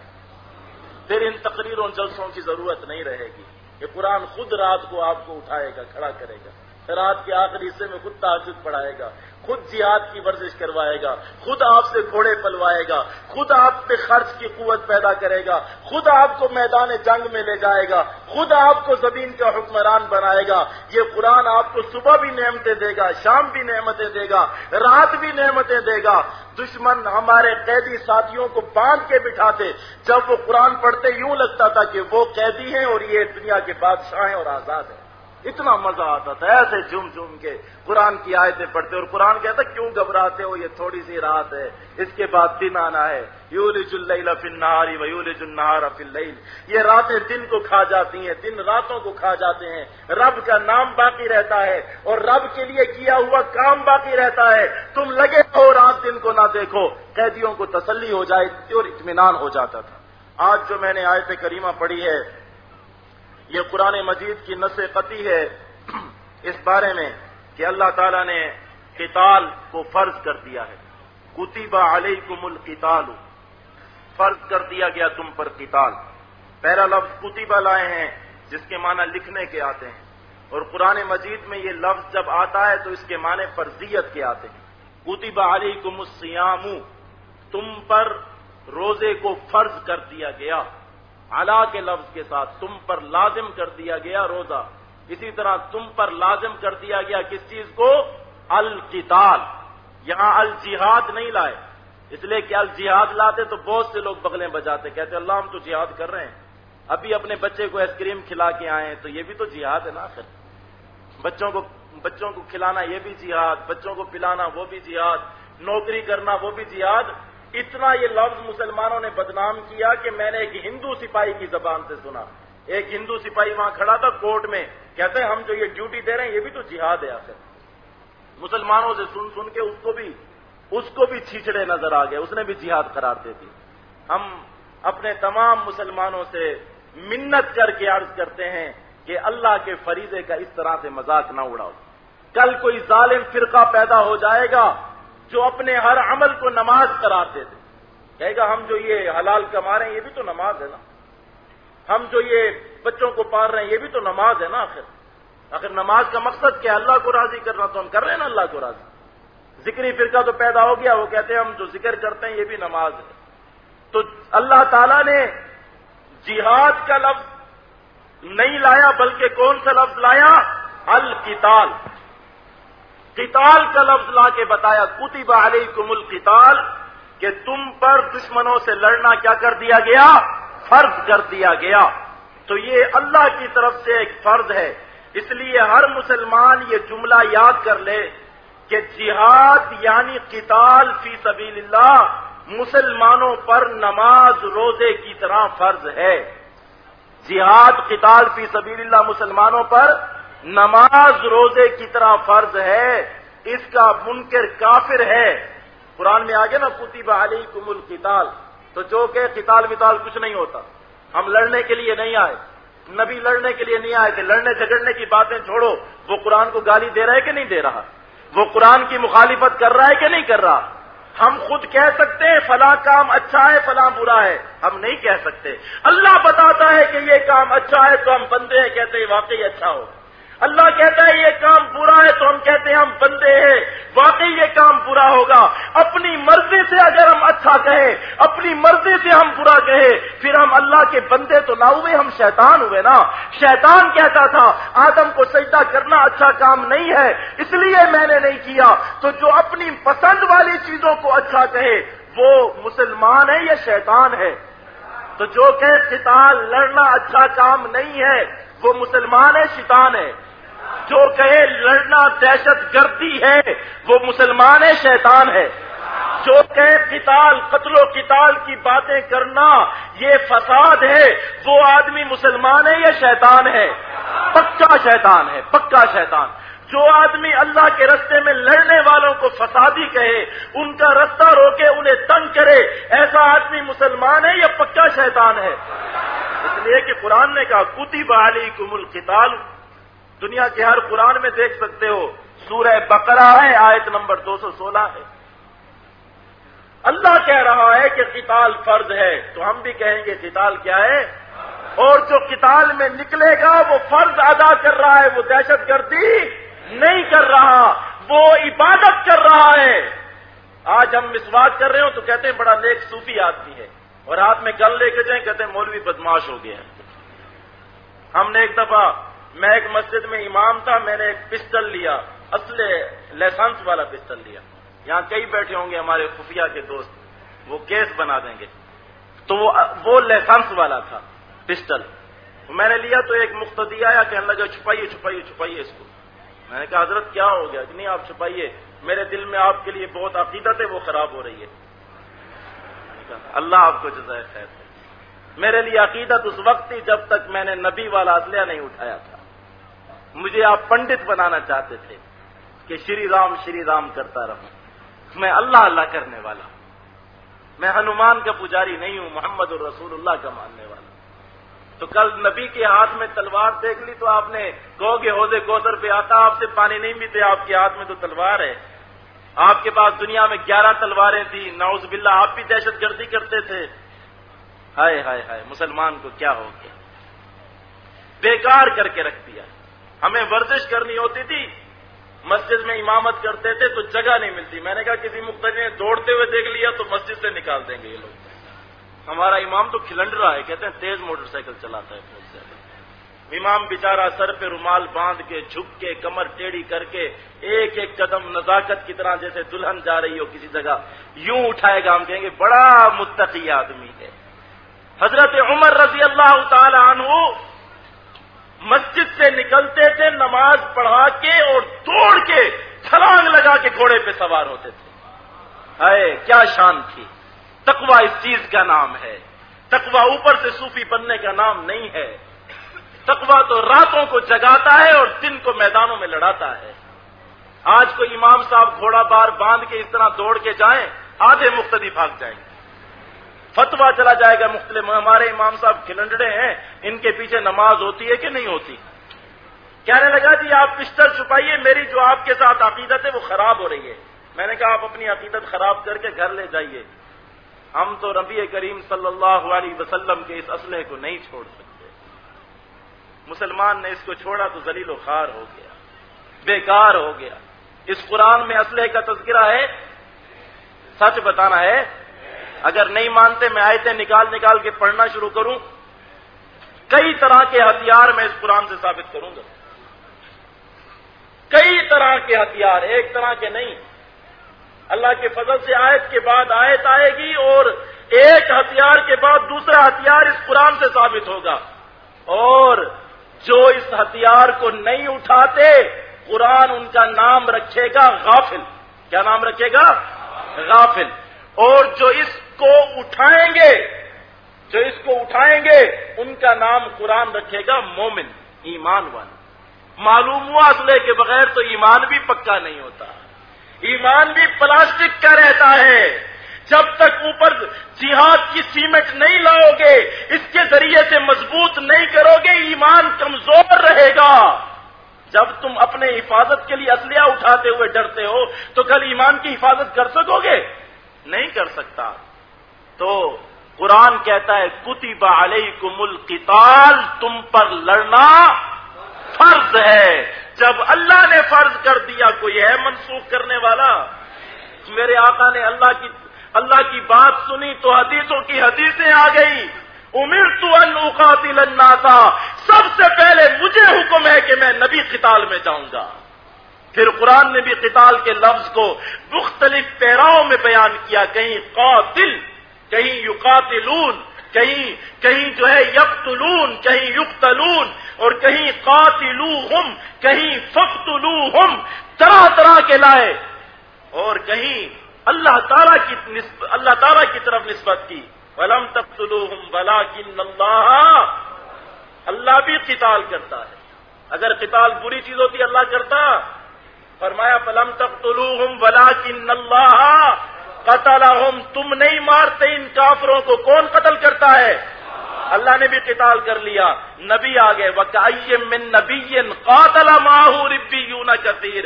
پھر ان تقریروں جلسوں کی ضرورت نہیں رہے گی کہ قرآن خود رات کو آپ کو اٹھائے گا، کھڑا کرے گا۔ رات کے آخری حصے میں خود تعجد پڑھائے گا، خود جہاد کی ورزش کروائے گا، خود آپ سے گھوڑے پلوائے گا، خود آپ پہ خرچ کی قوت پیدا کرے گا، خود آپ کو میدان جنگ میں لے جائے گا، خود آپ کو زمین کا حکمران بنائے گا۔ یہ قرآن آپ کو صبح بھی نعمتیں دے گا، شام بھی نعمتیں دے گا، رات بھی نعمتیں دے گا۔ دشمن ہمارے قیدی ساتھیوں کو باندھ کے بٹھاتے، جب وہ قرآن پڑھتے یوں لگتا تھا کہ وہ قیدی ہیں اور یہ دنیا کے بادشاہ ہیں اور آزاد ہیں۔ اتنا مزہ آتا تھا، ایسے جم جم کے۔ قرآن کی آیتیں پڑھتے اور قرآن کہتا کیوں گھبراتے ہو؟ یہ تھوڑی سی رات ہے۔ اس کے بعد دن آنا ہے۔ یول فنہاری و یول جنہار فل یہ راتیں دن کو کھا جاتی ہیں، دن راتوں کو کھا جاتے ہیں۔ رب کا نام باقی رہتا ہے اور رب کے لیے کیا ہوا کام باقی رہتا ہے۔ تم لگے ہو رات دن کو نہ دیکھو۔ قیدیوں کو تسلی ہو جائے اور اطمینان ہو جاتا تھا۔ آج جو میں نے آیت کریمہ پڑھی ہے یہ قرآن مجید کی نس قطعی ہے اس بارے میں کہ اللہ تعالیٰ نے قتال کو فرض کر دیا ہے۔ کتبہ علیکم القتال۔ فرض کر دیا گیا تم پر قتال۔ پہلا لفظ کتبہ لائے ہیں، جس کے معنی لکھنے کے آتے ہیں۔ اور قرآن مجید میں یہ لفظ جب آتا ہے تو اس کے معنی فرضیت کے آتے ہیں۔ کتبہ علیکم السیام تم پر روزے کو فرض کر دیا گیا۔ علا کے لفظ کے ساتھ تم پر لازم کر دیا گیا روزہ۔ اسی طرح تم پر لازم کر دیا گیا کس چیز کو؟ القتال۔ یہاں الجہاد نہیں لائے۔ اس لیے کہ الجہاد لاتے تو بہت سے لوگ بغلیں بجاتے، کہتے اللہ ہم تو جہاد کر رہے ہیں۔ ابھی اپنے بچے کو آئس کریم کھلا کے آئے ہیں تو یہ بھی تو جہاد ہے نا آخر۔ بچوں کو بچوں کو کھلانا یہ بھی جہاد، بچوں کو پلانا وہ بھی جہاد، نوکری کرنا وہ بھی جہاد۔ اتنا یہ لفظ مسلمانوں نے بدنام کیا کہ میں نے ایک ہندو سپاہی کی زبان سے سنا۔ ایک ہندو سپاہی وہاں کھڑا تھا کورٹ میں۔ کہتے ہیں ہم جو یہ ڈیوٹی دے رہے ہیں، یہ بھی تو جہاد ہے آخر۔ مسلمانوں سے سن سن کے اس کو بھی اس کو بھی چھیچڑے نظر آ گئے۔ اس نے بھی جہاد قرار دے دی۔ ہم اپنے تمام مسلمانوں سے منت کر کے عرض کرتے ہیں کہ اللہ کے فریضے کا اس طرح سے مذاق نہ اڑاؤ۔ کل کوئی ظالم فرقہ پیدا ہو جائے گا جو اپنے ہر عمل کو نماز قرار دے دے۔ کہے گا، ہم جو یہ حلال کما رہے ہیں، یہ بھی تو نماز ہے نا۔ ہم جو یہ بچوں کو پال رہے ہیں، یہ بھی تو نماز ہے نا آخر۔ آخر نماز کا مقصد کیا؟ اللہ کو راضی کرنا تو ہم کر رہے ہیں نا اللہ کو راضی۔ ذکری فرقہ تو پیدا ہو گیا، وہ کہتے ہیں ہم جو ذکر کرتے ہیں، یہ بھی نماز ہے۔ تو اللہ تعالیٰ نے جہاد کا لفظ نہیں لایا، بلکہ کون سا لفظ لایا؟ القتال۔ قتال کا لفظ لا کے بتایا، کتب علیکم القتال، کہ تم پر دشمنوں سے لڑنا کیا کر دیا گیا؟ فرض کر دیا گیا۔ تو یہ اللہ کی طرف سے ایک فرض ہے۔ اس لیے ہر مسلمان یہ جملہ یاد کر لے کہ جہاد یعنی قتال فی سبیل اللہ، مسلمانوں پر نماز روزے کی طرح فرض ہے۔ جہاد قتال فی سبیل اللہ مسلمانوں پر نماز روزے کی طرح فرض ہے، اس کا منکر کافر ہے۔ قرآن میں آگے نا، کتب علی کم القتال۔ تو جو کہ قتال وتال کچھ نہیں ہوتا۔ ہم لڑنے کے لیے نہیں آئے۔ نبی لڑنے کے لیے نہیں آئے کہ لڑنے جھگڑنے کی باتیں چھوڑو۔ وہ قرآن کو گالی دے رہا ہے کہ نہیں دے رہا؟ وہ قرآن کی مخالفت کر رہا ہے کہ نہیں کر رہا؟ ہم خود کہہ سکتے ہیں، فلاں کام اچھا ہے، فلاں برا ہے۔ ہم نہیں کہہ سکتے۔ اللہ بتاتا ہے کہ یہ کام اچھا ہے تو ہم بندے ہیں، کہتے ہیں واقعی اچھا ہو۔ اللہ کہتا ہے، یہ کام برا ہے تو ہم کہتے ہیں ہم بندے ہیں۔ واقعی یہ کام برا ہوگا۔ اپنی مرضی سے اگر ہم اچھا کہیں، اپنی مرضی سے ہم برا کہیں، پھر ہم اللہ کے بندے تو نہ ہوئے، ہم شیطان ہوئے نا۔ شیطان کہتا تھا، آدم کو سجدہ کرنا اچھا کام نہیں ہے، اس لیے میں نے نہیں کیا۔ تو جو اپنی پسند والی چیزوں کو اچھا کہے، وہ مسلمان ہے یا شیطان ہے؟ تو جو کہ قتال لڑنا اچھا کام نہیں ہے، وہ مسلمان ہے، شیطان ہے۔ جو کہے لڑنا دہشت گردی ہے، وہ مسلمان ہے شیطان ہے۔ جو کہے قتال، قتل و قتال کی باتیں کرنا، یہ فساد ہے، وہ آدمی مسلمان ہے یا شیطان ہے؟ پکا شیطان ہے، پکا شیطان۔ جو آدمی اللہ کے رستے میں لڑنے والوں کو فسادی کہے، ان کا رستہ روکے، انہیں تنگ کرے، ایسا آدمی مسلمان ہے یا پکا شیطان ہے؟ اس لیے کہ قرآن نے کہا کتی بحالی کمل قتال دنیا کے ہر قرآن میں دیکھ سکتے ہو۔ سورہ بقرہ ہے، آیت نمبر دو سو سولہ ہے۔ اللہ کہہ رہا ہے کہ قتال فرض ہے۔ تو ہم بھی کہیں گے قتال کیا ہے؟ اور جو قتال میں نکلے گا، وہ فرض ادا کر رہا ہے، وہ دہشت گردی نہیں کر رہا، وہ عبادت کر رہا ہے۔ آج ہم مسواک کر رہے ہو تو کہتے ہیں بڑا نیک صوفی آدمی ہے۔ اور ہاتھ میں گل لے کے جائیں، کہتے ہیں مولوی بدماش ہو گیا ہم نے ایک دفعہ میں ایک مسجد میں امام تھا، میں نے ایک پسٹل لیا، اصل لائسنس والا پسٹل لیا۔ یہاں کئی بیٹھے ہوں گے ہمارے خفیہ کے دوست، وہ کیس بنا دیں گے۔ تو وہ لائسنس والا تھا، پسٹل۔ میں نے لیا تو ایک مختدی آیا، کہنے لگا، چھپائیے چھپائیے چھپائیے اس کو۔ میں نے کہا، حضرت، کیا ہو گیا؟ کہ نہیں آپ چھپائیے۔ میرے دل میں آپ کے لیے بہت عقیدت ہے، وہ خراب ہو رہی ہے۔ اللہ آپ کو جزائے خیر۔ میرے لیے عقیدت اس وقت تھی جب تک میں نے نبی والا اسلحہ نہیں اٹھایا تھا۔ مجھے آپ پنڈت بنانا چاہتے تھے کہ شری رام شری رام کرتا رہوں۔ میں اللہ اللہ کرنے والا ہوں۔ میں ہنومان کا پجاری نہیں ہوں، محمد الرسول اللہ کا ماننے والا تو کل نبی کے ہاتھ میں تلوار دیکھ لی تو آپ نے کہو گے حوضے کوثر پہ آتا، آپ سے پانی نہیں پیتے، آپ کے ہاتھ میں تو تلوار ہے۔ آپ کے پاس دنیا میں گیارہ تلواریں تھیں۔ ناؤز باللہ، آپ بھی دہشت گردی کرتے تھے۔ ہائے ہائے ہائے، مسلمان کو کیا ہو گیا؟ بیکار کر کے رکھ دیا۔ ہمیں ورزش کرنی ہوتی تھی، مسجد میں امامت کرتے تھے تو جگہ نہیں ملتی۔ میں نے کہا کسی مختلف نے دوڑتے ہوئے دیکھ لیا تو مسجد سے نکال دیں گے یہ لوگ۔ ہمارا امام تو کھلنڈ رہا ہے، کہتے ہیں تیز موٹر سائیکل چلاتا ہے۔ امام بچارا سر پہ رومال باندھ کے، جھک کے، کمر ٹیڑھی کر کے، ایک ایک قدم نزاکت کی طرح جیسے دلہن جا رہی ہو کسی جگہ، یوں اٹھائے گا۔ ہم کہیں گے، بڑا متقی آدمی ہے۔ حضرت عمر رضی اللہ تعالی عنہ مسجد سے نکلتے تھے، نماز پڑھا کے اور توڑ کے چھلانگ لگا کے گھوڑے پہ سوار ہوتے تھے۔ ہائے، کیا شان تھی۔ تقوا اس چیز کا نام ہے۔ تقوا اوپر سے صوفی بننے کا نام نہیں ہے۔ تقوا تو راتوں کو جگاتا ہے اور دن کو میدانوں میں لڑاتا ہے۔ آج کو امام صاحب گھوڑا بار باندھ کے اس طرح دوڑ کے جائیں، آدھے مختلف بھاگ جائیں گے۔ فتوا چلا جائے گا مختلف ہمارے امام صاحب کھلنڈڑے ہیں، ان کے پیچھے نماز ہوتی ہے کہ نہیں ہوتی؟ کہنے لگا جی آپ پسٹل چھپائیے، میری جو آپ کے ساتھ عقیدت ہے وہ خراب ہو رہی ہے۔ میں نے کہا، آپ اپنی عقیدت خراب کر کے گھر لے جائیے۔ ہم تو ربی کریم صلی اللہ علیہ وسلم کے اس اسلحے کو نہیں چھوڑ سکتے۔ مسلمان نے اس کو چھوڑا تو ذلیل و خار ہو گیا، بیکار ہو گیا۔ اس قرآن میں اسلحے کا تذکرہ ہے، سچ بتانا ہے اگر نہیں مانتے میں آیتیں نکال نکال کے پڑھنا شروع کروں، کئی طرح کے ہتھیار میں اس قرآن سے ثابت کروں گا۔ کئی طرح کے ہتھیار، ایک طرح کے نہیں۔ اللہ کے فضل سے آیت کے بعد آیت آئے گی اور ایک ہتھیار کے بعد دوسرا ہتھیار اس قرآن سے ثابت ہوگا۔ اور جو اس ہتھیار کو نہیں اٹھاتے، قرآن ان کا نام رکھے گا غافل۔ کیا نام رکھے گا؟ غافل۔ اور جو اس کو اٹھائیں گے، جو اس کو اٹھائیں گے، ان کا نام قرآن رکھے گا مومن، ایمان والا معلوم ہوا اسلحے کے بغیر تو ایمان بھی پکا نہیں ہوتا۔ ایمان بھی پلاسٹک کا رہتا ہے۔ جب تک اوپر جہاد کی سیمنٹ نہیں لاؤ گے، اس کے ذریعے سے مضبوط نہیں کرو گے، ایمان کمزور رہے گا۔ جب تم اپنے حفاظت کے لیے اسلحہ اٹھاتے ہوئے ڈرتے ہو، تو کل ایمان کی حفاظت کر سکو گے؟ نہیں کر سکتا۔ تو قرآن کہتا ہے، کتب علیکم القتال، تم پر لڑنا فرض ہے۔ جب اللہ نے فرض کر دیا، کوئی ہے منسوخ کرنے والا؟ میرے آقا نے اللہ کی اللہ کی بات سنی تو حدیثوں کی حدیثیں آ گئی امیر تو انقاتی لنا تھا سب سے پہلے مجھے حکم ہے کہ میں نبی قتال میں جاؤں گا۔ پھر قرآن نے بھی قتال کے لفظ کو مختلف پیراؤں میں بیان کیا، کہیں قاتل کہیں یقاتلون، کہیں کہیں جو ہے یقتلون، کہیں یقتلون، اور کہیں قاتلو ہم کہیں فختلو ہم طرح طرح کے لائے، اور کہیں اللہ تعالیٰ کی نسبت اللہ تعالیٰ کی طرف نسبت کی۔ ولم تختلو ہم بلا کن اللہ اللہ بھی قتال کرتا ہے۔ اگر قتال بری چیز ہوتی، اللہ کرتا۔ فرمایا، فلم تختلو ہم بلا کن اللہ قتل تم نہیں مارتے ان کافروں کو، کون قتل کرتا ہے؟ اللہ نے بھی قتال کر لیا۔ نبی آ گئے من نبی قاتل ماہو ربی یوں کثیر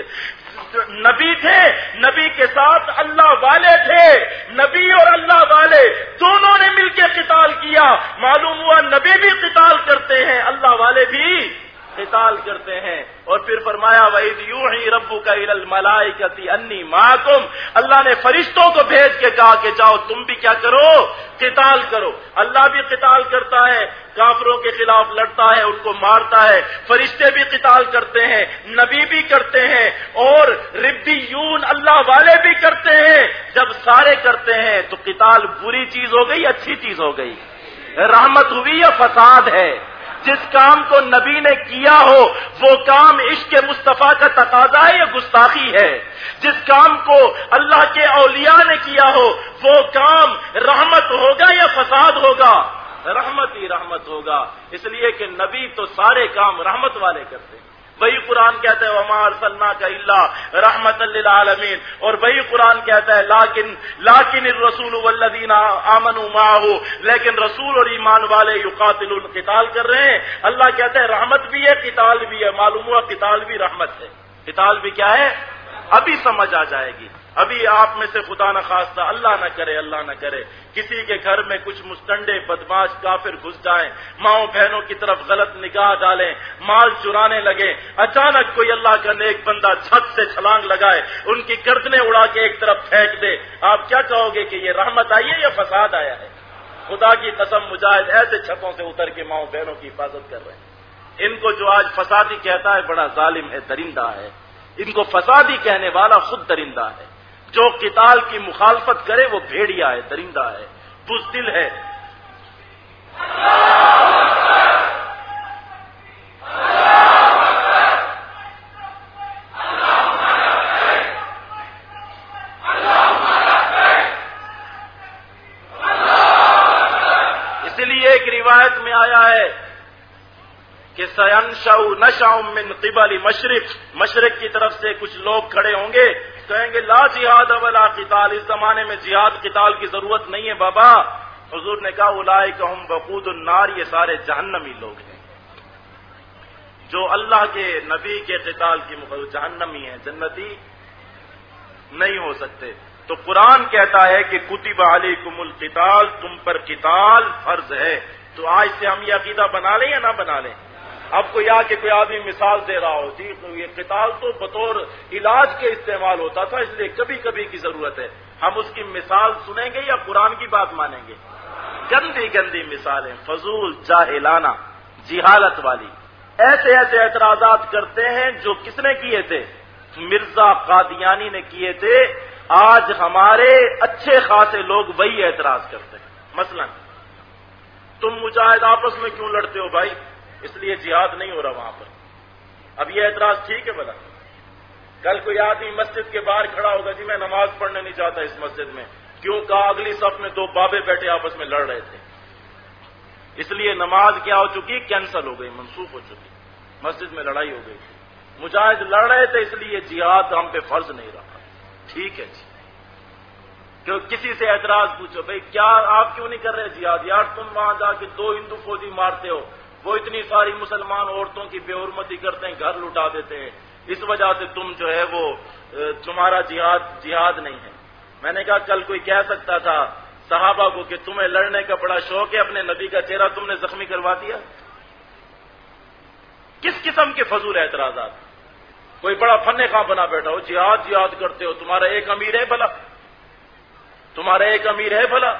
نبی تھے، نبی کے ساتھ اللہ والے تھے، نبی اور اللہ والے، دونوں نے مل کے قتال کیا۔ معلوم ہوا نبی بھی قتال کرتے ہیں، اللہ والے بھی۔ قتال کرتے ہیں۔ اور پھر فرمایا وحید یوں ہی ربو کا ملائی کتی انی محکم اللہ نے فرشتوں کو بھیج کے کہا کہ جاؤ، تم بھی کیا کرو؟ قتال کرو۔ اللہ بھی قتال کرتا ہے، کافروں کے خلاف لڑتا ہے، ان کو مارتا ہے۔ فرشتے بھی قتال کرتے ہیں، نبی بھی کرتے ہیں، اور ربی یون اللہ والے بھی کرتے ہیں۔ جب سارے کرتے ہیں، تو قتال بری چیز ہو گئی، اچھی چیز ہو گئی۔ رحمت ہوئی یا فساد ہے؟ جس کام کو نبی نے کیا ہو، وہ کام عشق مصطفیٰ کا تقاضا ہے یا گستاخی ہے؟ جس کام کو اللہ کے اولیاء نے کیا ہو، وہ کام رحمت ہوگا یا فساد ہوگا؟ رحمت ہی رحمت ہوگا۔ اس لیے کہ نبی تو سارے کام رحمت والے کرتے ہیں۔ وہی قرآن کہتا ہے عمار صلاح کا اللہ رحمت اللہ عالمین اور وہی قرآن کہتا ہے لاکن لاکن رسول والذین آمن ہو لیکن رسول اور ایمان والے یقاتل القتال کر رہے ہیں۔ اللہ کہتا ہے، رحمت بھی ہے، قتال بھی ہے۔ معلوم ہوا، قتال بھی رحمت ہے۔ قتال بھی کیا ہے؟ ابھی سمجھ آ جائے گی۔ ابھی آپ میں سے خدا نہ خواستہ اللہ نہ کرے، اللہ نہ کرے۔ کسی کے گھر میں کچھ مستنڈے بدماش کافر گھس جائیں، ماؤں بہنوں کی طرف غلط نگاہ ڈالیں، مال چرانے لگے اچانک کوئی اللہ کا نیک بندہ چھت سے چھلانگ لگائے، ان کی گردنے اڑا کے ایک طرف پھینک دے۔ آپ کیا کہو گے کہ یہ رحمت آئی ہے یا فساد آیا ہے؟ خدا کی قسم مجاہد ایسے چھتوں سے اتر کے ماؤں بہنوں کی حفاظت کر رہے ہیں۔ ان کو جو آج فسادی کہتا ہے، بڑا ظالم ہے، درندہ ہے۔ ان کو فسادی کہنے والا خود درندہ ہے۔ جو قتال کی مخالفت کرے وہ بھیڑیا ہے، درندہ ہے، بزدل ہے۔ اسی لیے ایک روایت میں آیا ہے کہ سین شاؤ نشاؤ من قبل مشرق۔ مشرق کی طرف سے کچھ لوگ کھڑے ہوں گے۔ کہیں گے، لا جہاد اولا قتال، اس زمانے میں جہاد، قتال کی ضرورت نہیں ہے بابا۔ حضور نے کہا اولائے کہ ہم بقود النار، یہ سارے جہنمی لوگ ہیں۔ جو اللہ کے نبی کے قتال کی مقدر جہنمی ہیں، جنتی نہیں ہو سکتے۔ تو قرآن کہتا ہے کہ، کتب علی کم القتال، تم پر قتال فرض ہے۔ تو آج سے ہم یہ عقیدہ بنا لیں یا نہ بنا لیں؟ اب کوئی آ کے کوئی آدمی مثال دے رہا ہو جی تو یہ قتال تو بطور علاج کے استعمال ہوتا تھا، اس لیے کبھی کبھی کی ضرورت ہے۔ ہم اس کی مثال سنیں گے یا قرآن کی بات مانیں گے؟ گندی گندی مثالیں، فضول جاہلانہ، جہالت والی۔ ایسے ایسے اعتراضات کرتے ہیں جو کس نے کیے تھے؟ مرزا قادیانی نے کیے تھے۔ آج ہمارے اچھے خاصے لوگ وہی اعتراض کرتے ہیں۔ مثلا، تم مجاہد آپس میں کیوں لڑتے ہو بھائی؟ اس لیے جہاد نہیں ہو رہا وہاں پر۔ اب یہ اعتراض ٹھیک ہے بلا کل کوئی آدمی مسجد کے باہر کھڑا ہوگا جی میں نماز پڑھنے نہیں چاہتا اس مسجد میں۔ کیوں کہا اگلی صف میں دو بابے بیٹھے آپس میں لڑ رہے تھے۔ اس لیے نماز کیا ہو چکی؟ کینسل ہو گئی، منسوخ ہو چکی۔ مسجد میں لڑائی ہو گئی۔ مجاہد لڑ رہے تھے، اس لیے جہاد ہم پہ فرض نہیں رہا۔ ٹھیک ہے جی۔ کہ کسی سے اعتراض پوچھو، بھائی کیا آپ کیوں نہیں کر رہے جہاد؟ یار تم وہاں جا کے دو ہندو فوجی مارتے ہو۔ وہ اتنی ساری مسلمان عورتوں کی بے حرمتی کرتے ہیں، گھر لٹا دیتے ہیں۔ اس وجہ سے تم جو ہے وہ تمہارا جہاد جہاد نہیں ہے۔ میں نے کہا، کل کوئی کہہ سکتا تھا صحابہ کو کہ تمہیں لڑنے کا بڑا شوق ہے، اپنے نبی کا چہرہ تم نے زخمی کروا دیا۔ کس قسم کے فضول اعتراضات؟ کوئی بڑا فن کہاں بنا بیٹھا ہو، جہاد جہاد کرتے ہو، تمہارا ایک امیر ہے بھلا۔ تمہارا ایک امیر ہے بھلا۔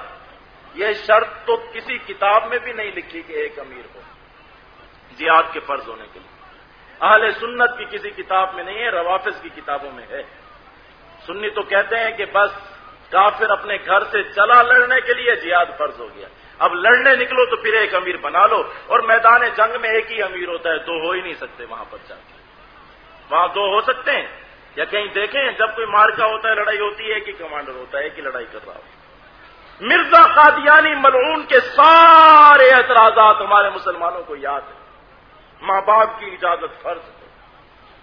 یہ شرط تو کسی کتاب میں بھی نہیں لکھی کہ ایک امیر ہو۔ جہاد کے فرض ہونے کے لیے۔ اہل سنت کی کسی کتاب میں نہیں ہے، روافظ کی کتابوں میں ہے۔ سنی تو کہتے ہیں کہ بس کافر اپنے گھر سے چلا لڑنے کے لیے جہاد فرض ہو گیا۔ اب لڑنے نکلو تو پھر ایک امیر بنا لو اور میدان جنگ میں ایک ہی امیر ہوتا ہے، دو ہو ہی نہیں سکتے وہاں پر جا کے۔ وہاں دو ہو سکتے ہیں۔ یا کہیں دیکھیں، جب کوئی مارکا ہوتا ہے، لڑائی ہوتی ہے، ایک ہی کمانڈر ہوتا ہے، ایک ہی لڑائی کر رہا ہو مرزا قادیانی ملعون کے سارے اعتراضات ہمارے مسلمانوں کو یاد ہیں۔ ماں باپ کی اجازت فرض ہے۔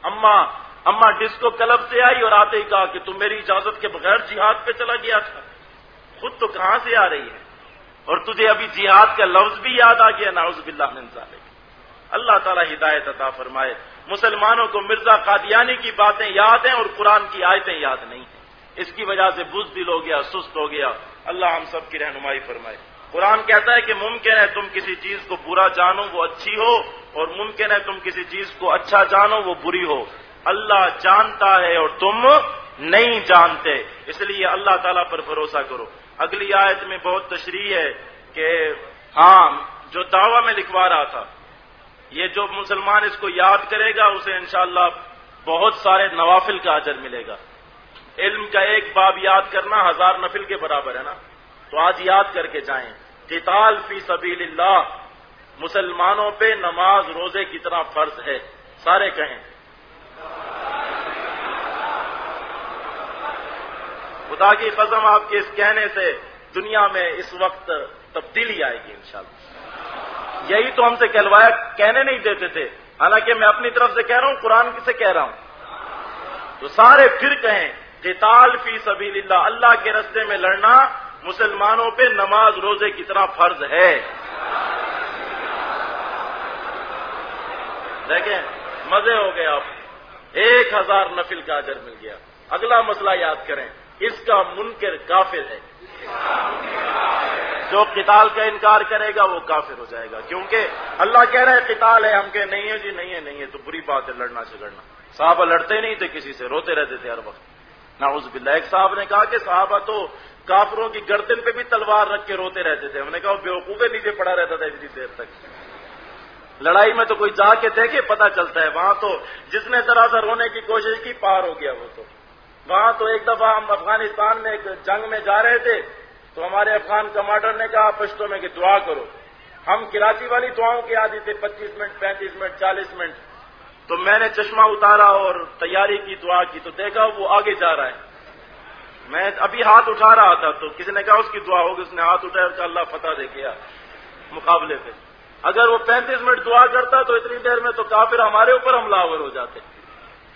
اما اما ڈسکو کلب سے آئی اور آتے ہی کہا کہ تم میری اجازت کے بغیر جہاد پہ چلا گیا تھا، خود تو کہاں سے آ رہی ہے؟ اور تجھے ابھی جہاد کا لفظ بھی یاد آ گیا ناؤز باللہ من ذالک۔ اللہ تعالیٰ ہدایت عطا فرمائے۔ مسلمانوں کو مرزا قادیانی کی باتیں یاد ہیں اور قرآن کی آیتیں یاد نہیں ہیں۔ اس کی وجہ سے بز دل ہو گیا، سست ہو گیا۔ اللہ ہم سب کی رہنمائی فرمائے۔ قرآن کہتا ہے کہ ممکن ہے تم کسی چیز کو برا جانو، وہ اچھی ہو۔ اور ممکن ہے تم کسی چیز کو اچھا جانو، وہ بری ہو۔ اللہ جانتا ہے اور تم نہیں جانتے۔ اس لیے اللہ تعالیٰ پر بھروسہ کرو۔ اگلی آیت میں بہت تشریح ہے کہ ہاں جو دعوی میں لکھوا رہا تھا، یہ جو مسلمان اس کو یاد کرے گا، اسے انشاءاللہ بہت سارے نوافل کا اجر ملے گا۔ علم کا ایک باب یاد کرنا ہزار نفل کے برابر ہے نا؟ تو آج یاد کر کے جائیں۔ قتال فی سبیل اللہ۔ مسلمانوں پہ نماز روزے کی طرح فرض ہے۔ سارے کہیں۔ خدا کی قسم آپ کے اس کہنے سے دنیا میں اس وقت تبدیلی آئے گی انشاءاللہ۔ یہی تو ہم سے کہلوایا، کہنے نہیں دیتے تھے۔ حالانکہ میں اپنی طرف سے کہہ رہا ہوں، قرآن سے کہہ رہا ہوں۔ تو سارے پھر کہیں، قتال فی سبیل اللہ اللہ کے رستے میں لڑنا مسلمانوں پہ نماز روزے کی طرح فرض ہے۔ دیکھیں مزے ہو گئے آپ ایک ہزار نفل کا اجر مل گیا۔ اگلا مسئلہ یاد کریں، اس کا منکر کافر ہے۔ جو قتال کا انکار کرے گا، وہ کافر ہو جائے گا۔ کیونکہ اللہ کہہ رہے قتال ہے۔ ہم کہ نہیں ہے جی نہیں ہے نہیں ہے۔ تو بری بات ہے، لڑنا جھگڑنا صحابہ لڑتے نہیں تھے کسی سے، روتے رہتے تھے ہر وقت۔ ناؤز باللہ، ایک صاحب نے کہا کہ صحابہ تو کافروں کی گردن پہ بھی تلوار رکھ کے روتے رہتے تھے۔ ہم نے کہا بیوقوفے نیچے پڑا رہتا تھا اتنی دیر تک۔ لڑائی میں تو کوئی جا کے دیکھے پتا چلتا ہے، وہاں تو جس نے ذرا سا رونے کی کوشش کی، پار ہو گیا وہ تو۔ وہاں تو ایک دفعہ ہم افغانستان میں ایک جنگ میں جا رہے تھے، تو ہمارے افغان کمانڈر نے کہا پشتوں میں کہ دعا کرو۔ ہم کراچی والی دعاؤں کے آدھی تھے پچیس منٹ، پینتیس منٹ، چالیس منٹ۔ تو میں نے چشمہ اتارا اور تیاری کی، دعا کی، تو دیکھا وہ آگے جا رہا ہے۔ میں ابھی ہاتھ اٹھا رہا تھا، تو کسی نے کہا، اس کی دعا ہوگی، اس نے ہاتھ اٹھایا کہا، اللہ فتح دے گیا مقابلے پہ۔ اگر وہ پینتیس منٹ دعا کرتا تو اتنی دیر میں تو کافر ہمارے اوپر حملہ آور ہو جاتے۔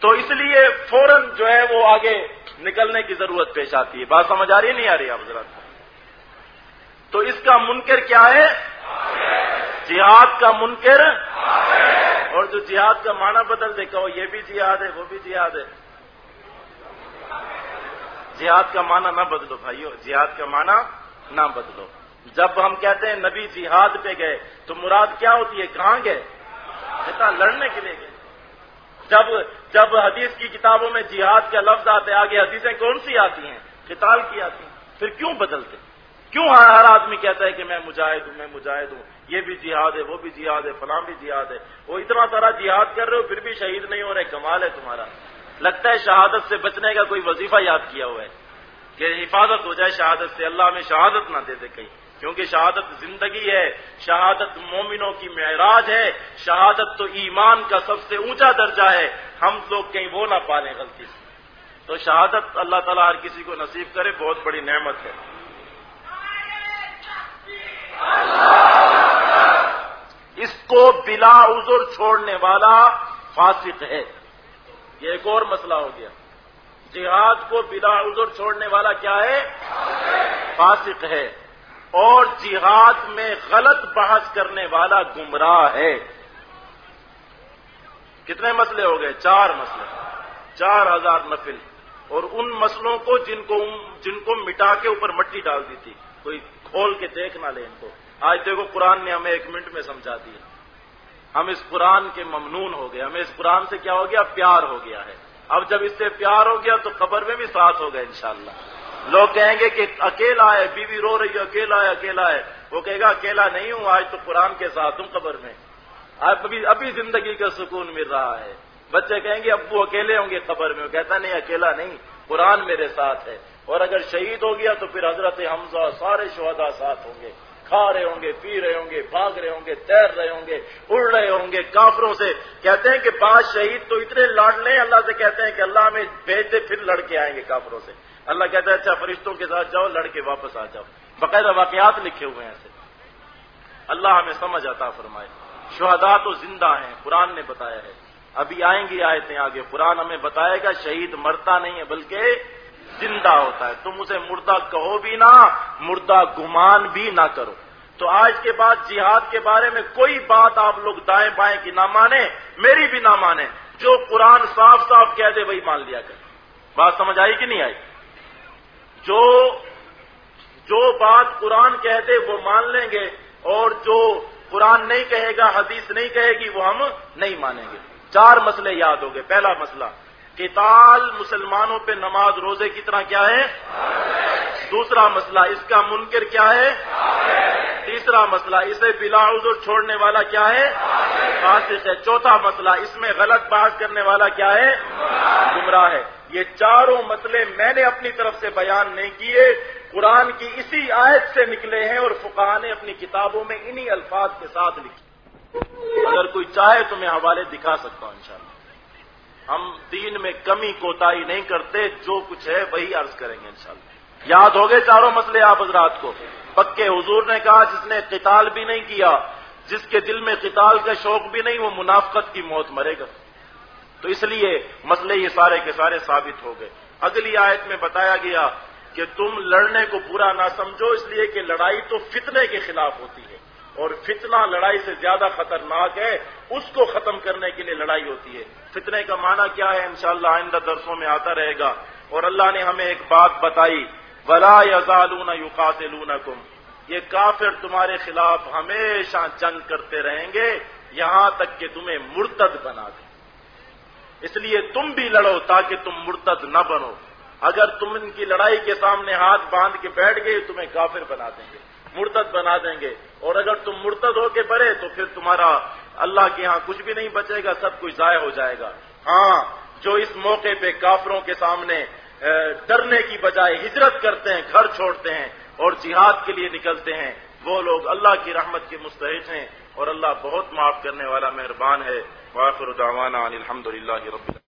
تو اس لیے فوراً جو ہے وہ آگے نکلنے کی ضرورت پیش آتی ہے۔ بات سمجھ آ رہی نہیں آ رہی آپ ذرا تو اس کا منکر کیا ہے؟ جہاد کا منکر۔ اور جو جہاد کا معنی بدل دے، کہو یہ بھی جہاد ہے، وہ بھی جہاد ہے۔ جہاد کا معنی نہ بدلو بھائیو، جہاد کا معنی نہ بدلو۔ جب ہم کہتے ہیں نبی جہاد پہ گئے، تو مراد کیا ہوتی ہے؟ کہاں گئے؟ لڑنے کے لیے گئے۔ جب جب حدیث کی کتابوں میں جہاد کا لفظ آتے، آگے حدیثیں کون سی آتی ہیں؟ قتال کی آتی ہیں۔ پھر کیوں بدلتے؟ کیوں ہر آدمی کہتا ہے کہ میں مجاہد ہوں، میں مجاہد ہوں، یہ بھی جہاد ہے، وہ بھی جہاد ہے، فلاں بھی جہاد ہے۔ وہ اتنا سارا جہاد کر رہے ہو، پھر بھی شہید نہیں ہو رہے، کمال ہے تمہارا۔ لگتا ہے شہادت سے بچنے کا کوئی وظیفہ یاد کیا ہوا ہے، کہ حفاظت ہو جائے شہادت سے، اللہ میں شہادت نہ دے دے کہیں۔ کیونکہ شہادت زندگی ہے، شہادت مومنوں کی معراج ہے، شہادت تو ایمان کا سب سے اونچا درجہ ہے، ہم لوگ کہیں وہ نہ پالیں غلطی۔ سے تو شہادت اللہ تعالیٰ ہر کسی کو نصیب کرے، بہت بڑی نعمت ہے۔ اس کو بلا عذر چھوڑنے والا فاسق ہے۔ یہ ایک اور مسئلہ ہو گیا۔ جہاد کو بلا عذر چھوڑنے والا کیا ہے؟ فاسق ہے۔ اور جہاد میں غلط بحث کرنے والا گمراہ ہے۔ کتنے مسئلے ہو گئے؟ چار مسئلے۔ چار ہزار نفل اور ان مسئلوں کو جن کو جن کو مٹا کے اوپر مٹی ڈال دی تھی۔ کوئی کھول کے دیکھ نہ لے ان کو۔ آج دیکھو قرآن نے ہمیں ایک منٹ میں سمجھا دیا۔ ہم اس قرآن کے ممنون ہو گئے۔ ہمیں اس قرآن سے کیا ہو گیا؟ پیار ہو گیا ہے۔ اب جب اس سے پیار ہو گیا تو قبر میں بھی ساتھ ہو گئے انشاءاللہ۔ لوگ کہیں گے کہ اکیلا ہے، بیوی رو رہی ہے، اکیلا ہے اکیلا ہے۔ وہ کہے گا اکیلا نہیں ہوں، آج تو قرآن کے ساتھ ہوں قبر میں۔ ابھی ابھی زندگی کا سکون مل رہا ہے۔ بچے کہیں گے، ابو اکیلے ہوں گے قبر میں۔ وہ کہتا نہیں، اکیلا نہیں، قرآن میرے ساتھ ہے۔ اور اگر شہید ہو گیا تو پھر حضرت حمزہ سارے شہدا ساتھ ہوں گے۔ کھا رہے ہوں گے، پی رہے ہوں گے، بھاگ رہے ہوں گے، تیر رہے ہوں گے، اڑ رہے ہوں گے۔ کافروں سے کہتے ہیں کہ بعض شہید تو اتنے لاڑ لیں اللہ سے کہتے ہیں کہ اللہ ہمیں بھیج دے پھر لڑ کے آئیں گے کافروں سے۔ اللہ کہتا ہے اچھا فرشتوں کے ساتھ جاؤ لڑ کے واپس آ جاؤ۔ باقاعدہ واقعات لکھے ہوئے ہیں ایسے۔ اللہ ہمیں سمجھ آتا فرمائے۔ شہدا تو زندہ ہیں، قرآن نے بتایا ہے۔ ابھی آئیں گی آئے آگے۔ قرآن ہمیں بتائے گا، شہید مرتا نہیں ہے، بلکہ زندہ ہوتا ہے۔ تم اسے مردہ کہو بھی نہ، مردہ گمان بھی نہ کرو۔ تو آج کے بعد جہاد کے بارے میں کوئی بات آپ لوگ دائیں بائیں کی نہ مانیں، میری بھی نہ مانیں۔ جو قرآن صاف صاف کہہ دے، وہی مان لیا کر بات سمجھ آئی کہ نہیں آئی؟ جو جو بات قرآن کہہ دے وہ مان لیں گے اور جو قرآن نہیں کہے گا، حدیث نہیں کہے گی، وہ ہم نہیں مانیں گے۔ چار مسئلے یاد ہو گئے۔ پہلا مسئلہ قتال مسلمانوں پہ نماز روزے کی طرح کیا ہے؟ دوسرا مسئلہ، اس کا منکر کیا ہے؟ تیسرا مسئلہ، اسے بلا عذر چھوڑنے والا کیا ہے؟ فاسق ہے۔ چوتھا مسئلہ، اس میں غلط بات کرنے والا کیا ہے؟ گمراہ ہے۔ یہ چاروں مسئلے میں نے اپنی طرف سے بیان نہیں کیے۔ قرآن کی اسی آیت سے نکلے ہیں اور فقہ نے اپنی کتابوں میں انہی الفاظ کے ساتھ لکھے۔ اگر کوئی چاہے تو میں حوالے دکھا سکتا ہوں انشاءاللہ۔ ہم دین میں کمی کوتا نہیں کرتے، جو کچھ ہے وہی عرض کریں گے انشاءاللہ۔ یاد ہو گئے چاروں مسئلے آپ حضرات کو؟ پکے حضور نے کہا جس نے قتال بھی نہیں کیا، جس کے دل میں قتال کا شوق بھی نہیں، وہ منافقت کی موت مرے گا۔ تو اس لیے مسئلے یہ سارے کے سارے ثابت ہو گئے۔ اگلی آیت میں بتایا گیا کہ تم لڑنے کو برا نہ سمجھو، اس لیے کہ لڑائی تو فتنے کے خلاف ہوتی ہے۔ اور فتنہ لڑائی سے زیادہ خطرناک ہے، اس کو ختم کرنے کے لیے لڑائی ہوتی ہے۔ فتنے کا معنی کیا ہے؟ انشاءاللہ آئندہ درسوں میں آتا رہے گا۔ اور اللہ نے ہمیں ایک بات بتائی، ولا یزالون یقاتلونکم کم یہ کافر تمہارے خلاف ہمیشہ جنگ کرتے رہیں گے، یہاں تک کہ تمہیں مرتد بنا دیں۔ اس لیے تم بھی لڑو تاکہ تم مرتد نہ بنو۔ اگر تم ان کی لڑائی کے سامنے ہاتھ باندھ کے بیٹھ گئے، تمہیں کافر بنا دیں گے، مرتد بنا دیں گے۔ اور اگر تم مرتد ہو کے بڑھے تو پھر تمہارا اللہ کے ہاں کچھ بھی نہیں بچے گا، سب کچھ ضائع ہو جائے گا۔ ہاں جو اس موقع پہ کافروں کے سامنے ڈرنے کی بجائے ہجرت کرتے ہیں، گھر چھوڑتے ہیں اور جہاد کے لیے نکلتے ہیں، وہ لوگ اللہ کی رحمت کے مستحق ہیں۔ اور اللہ بہت معاف کرنے والا مہربان ہے۔ واخر دعوانا الحمد للہ رب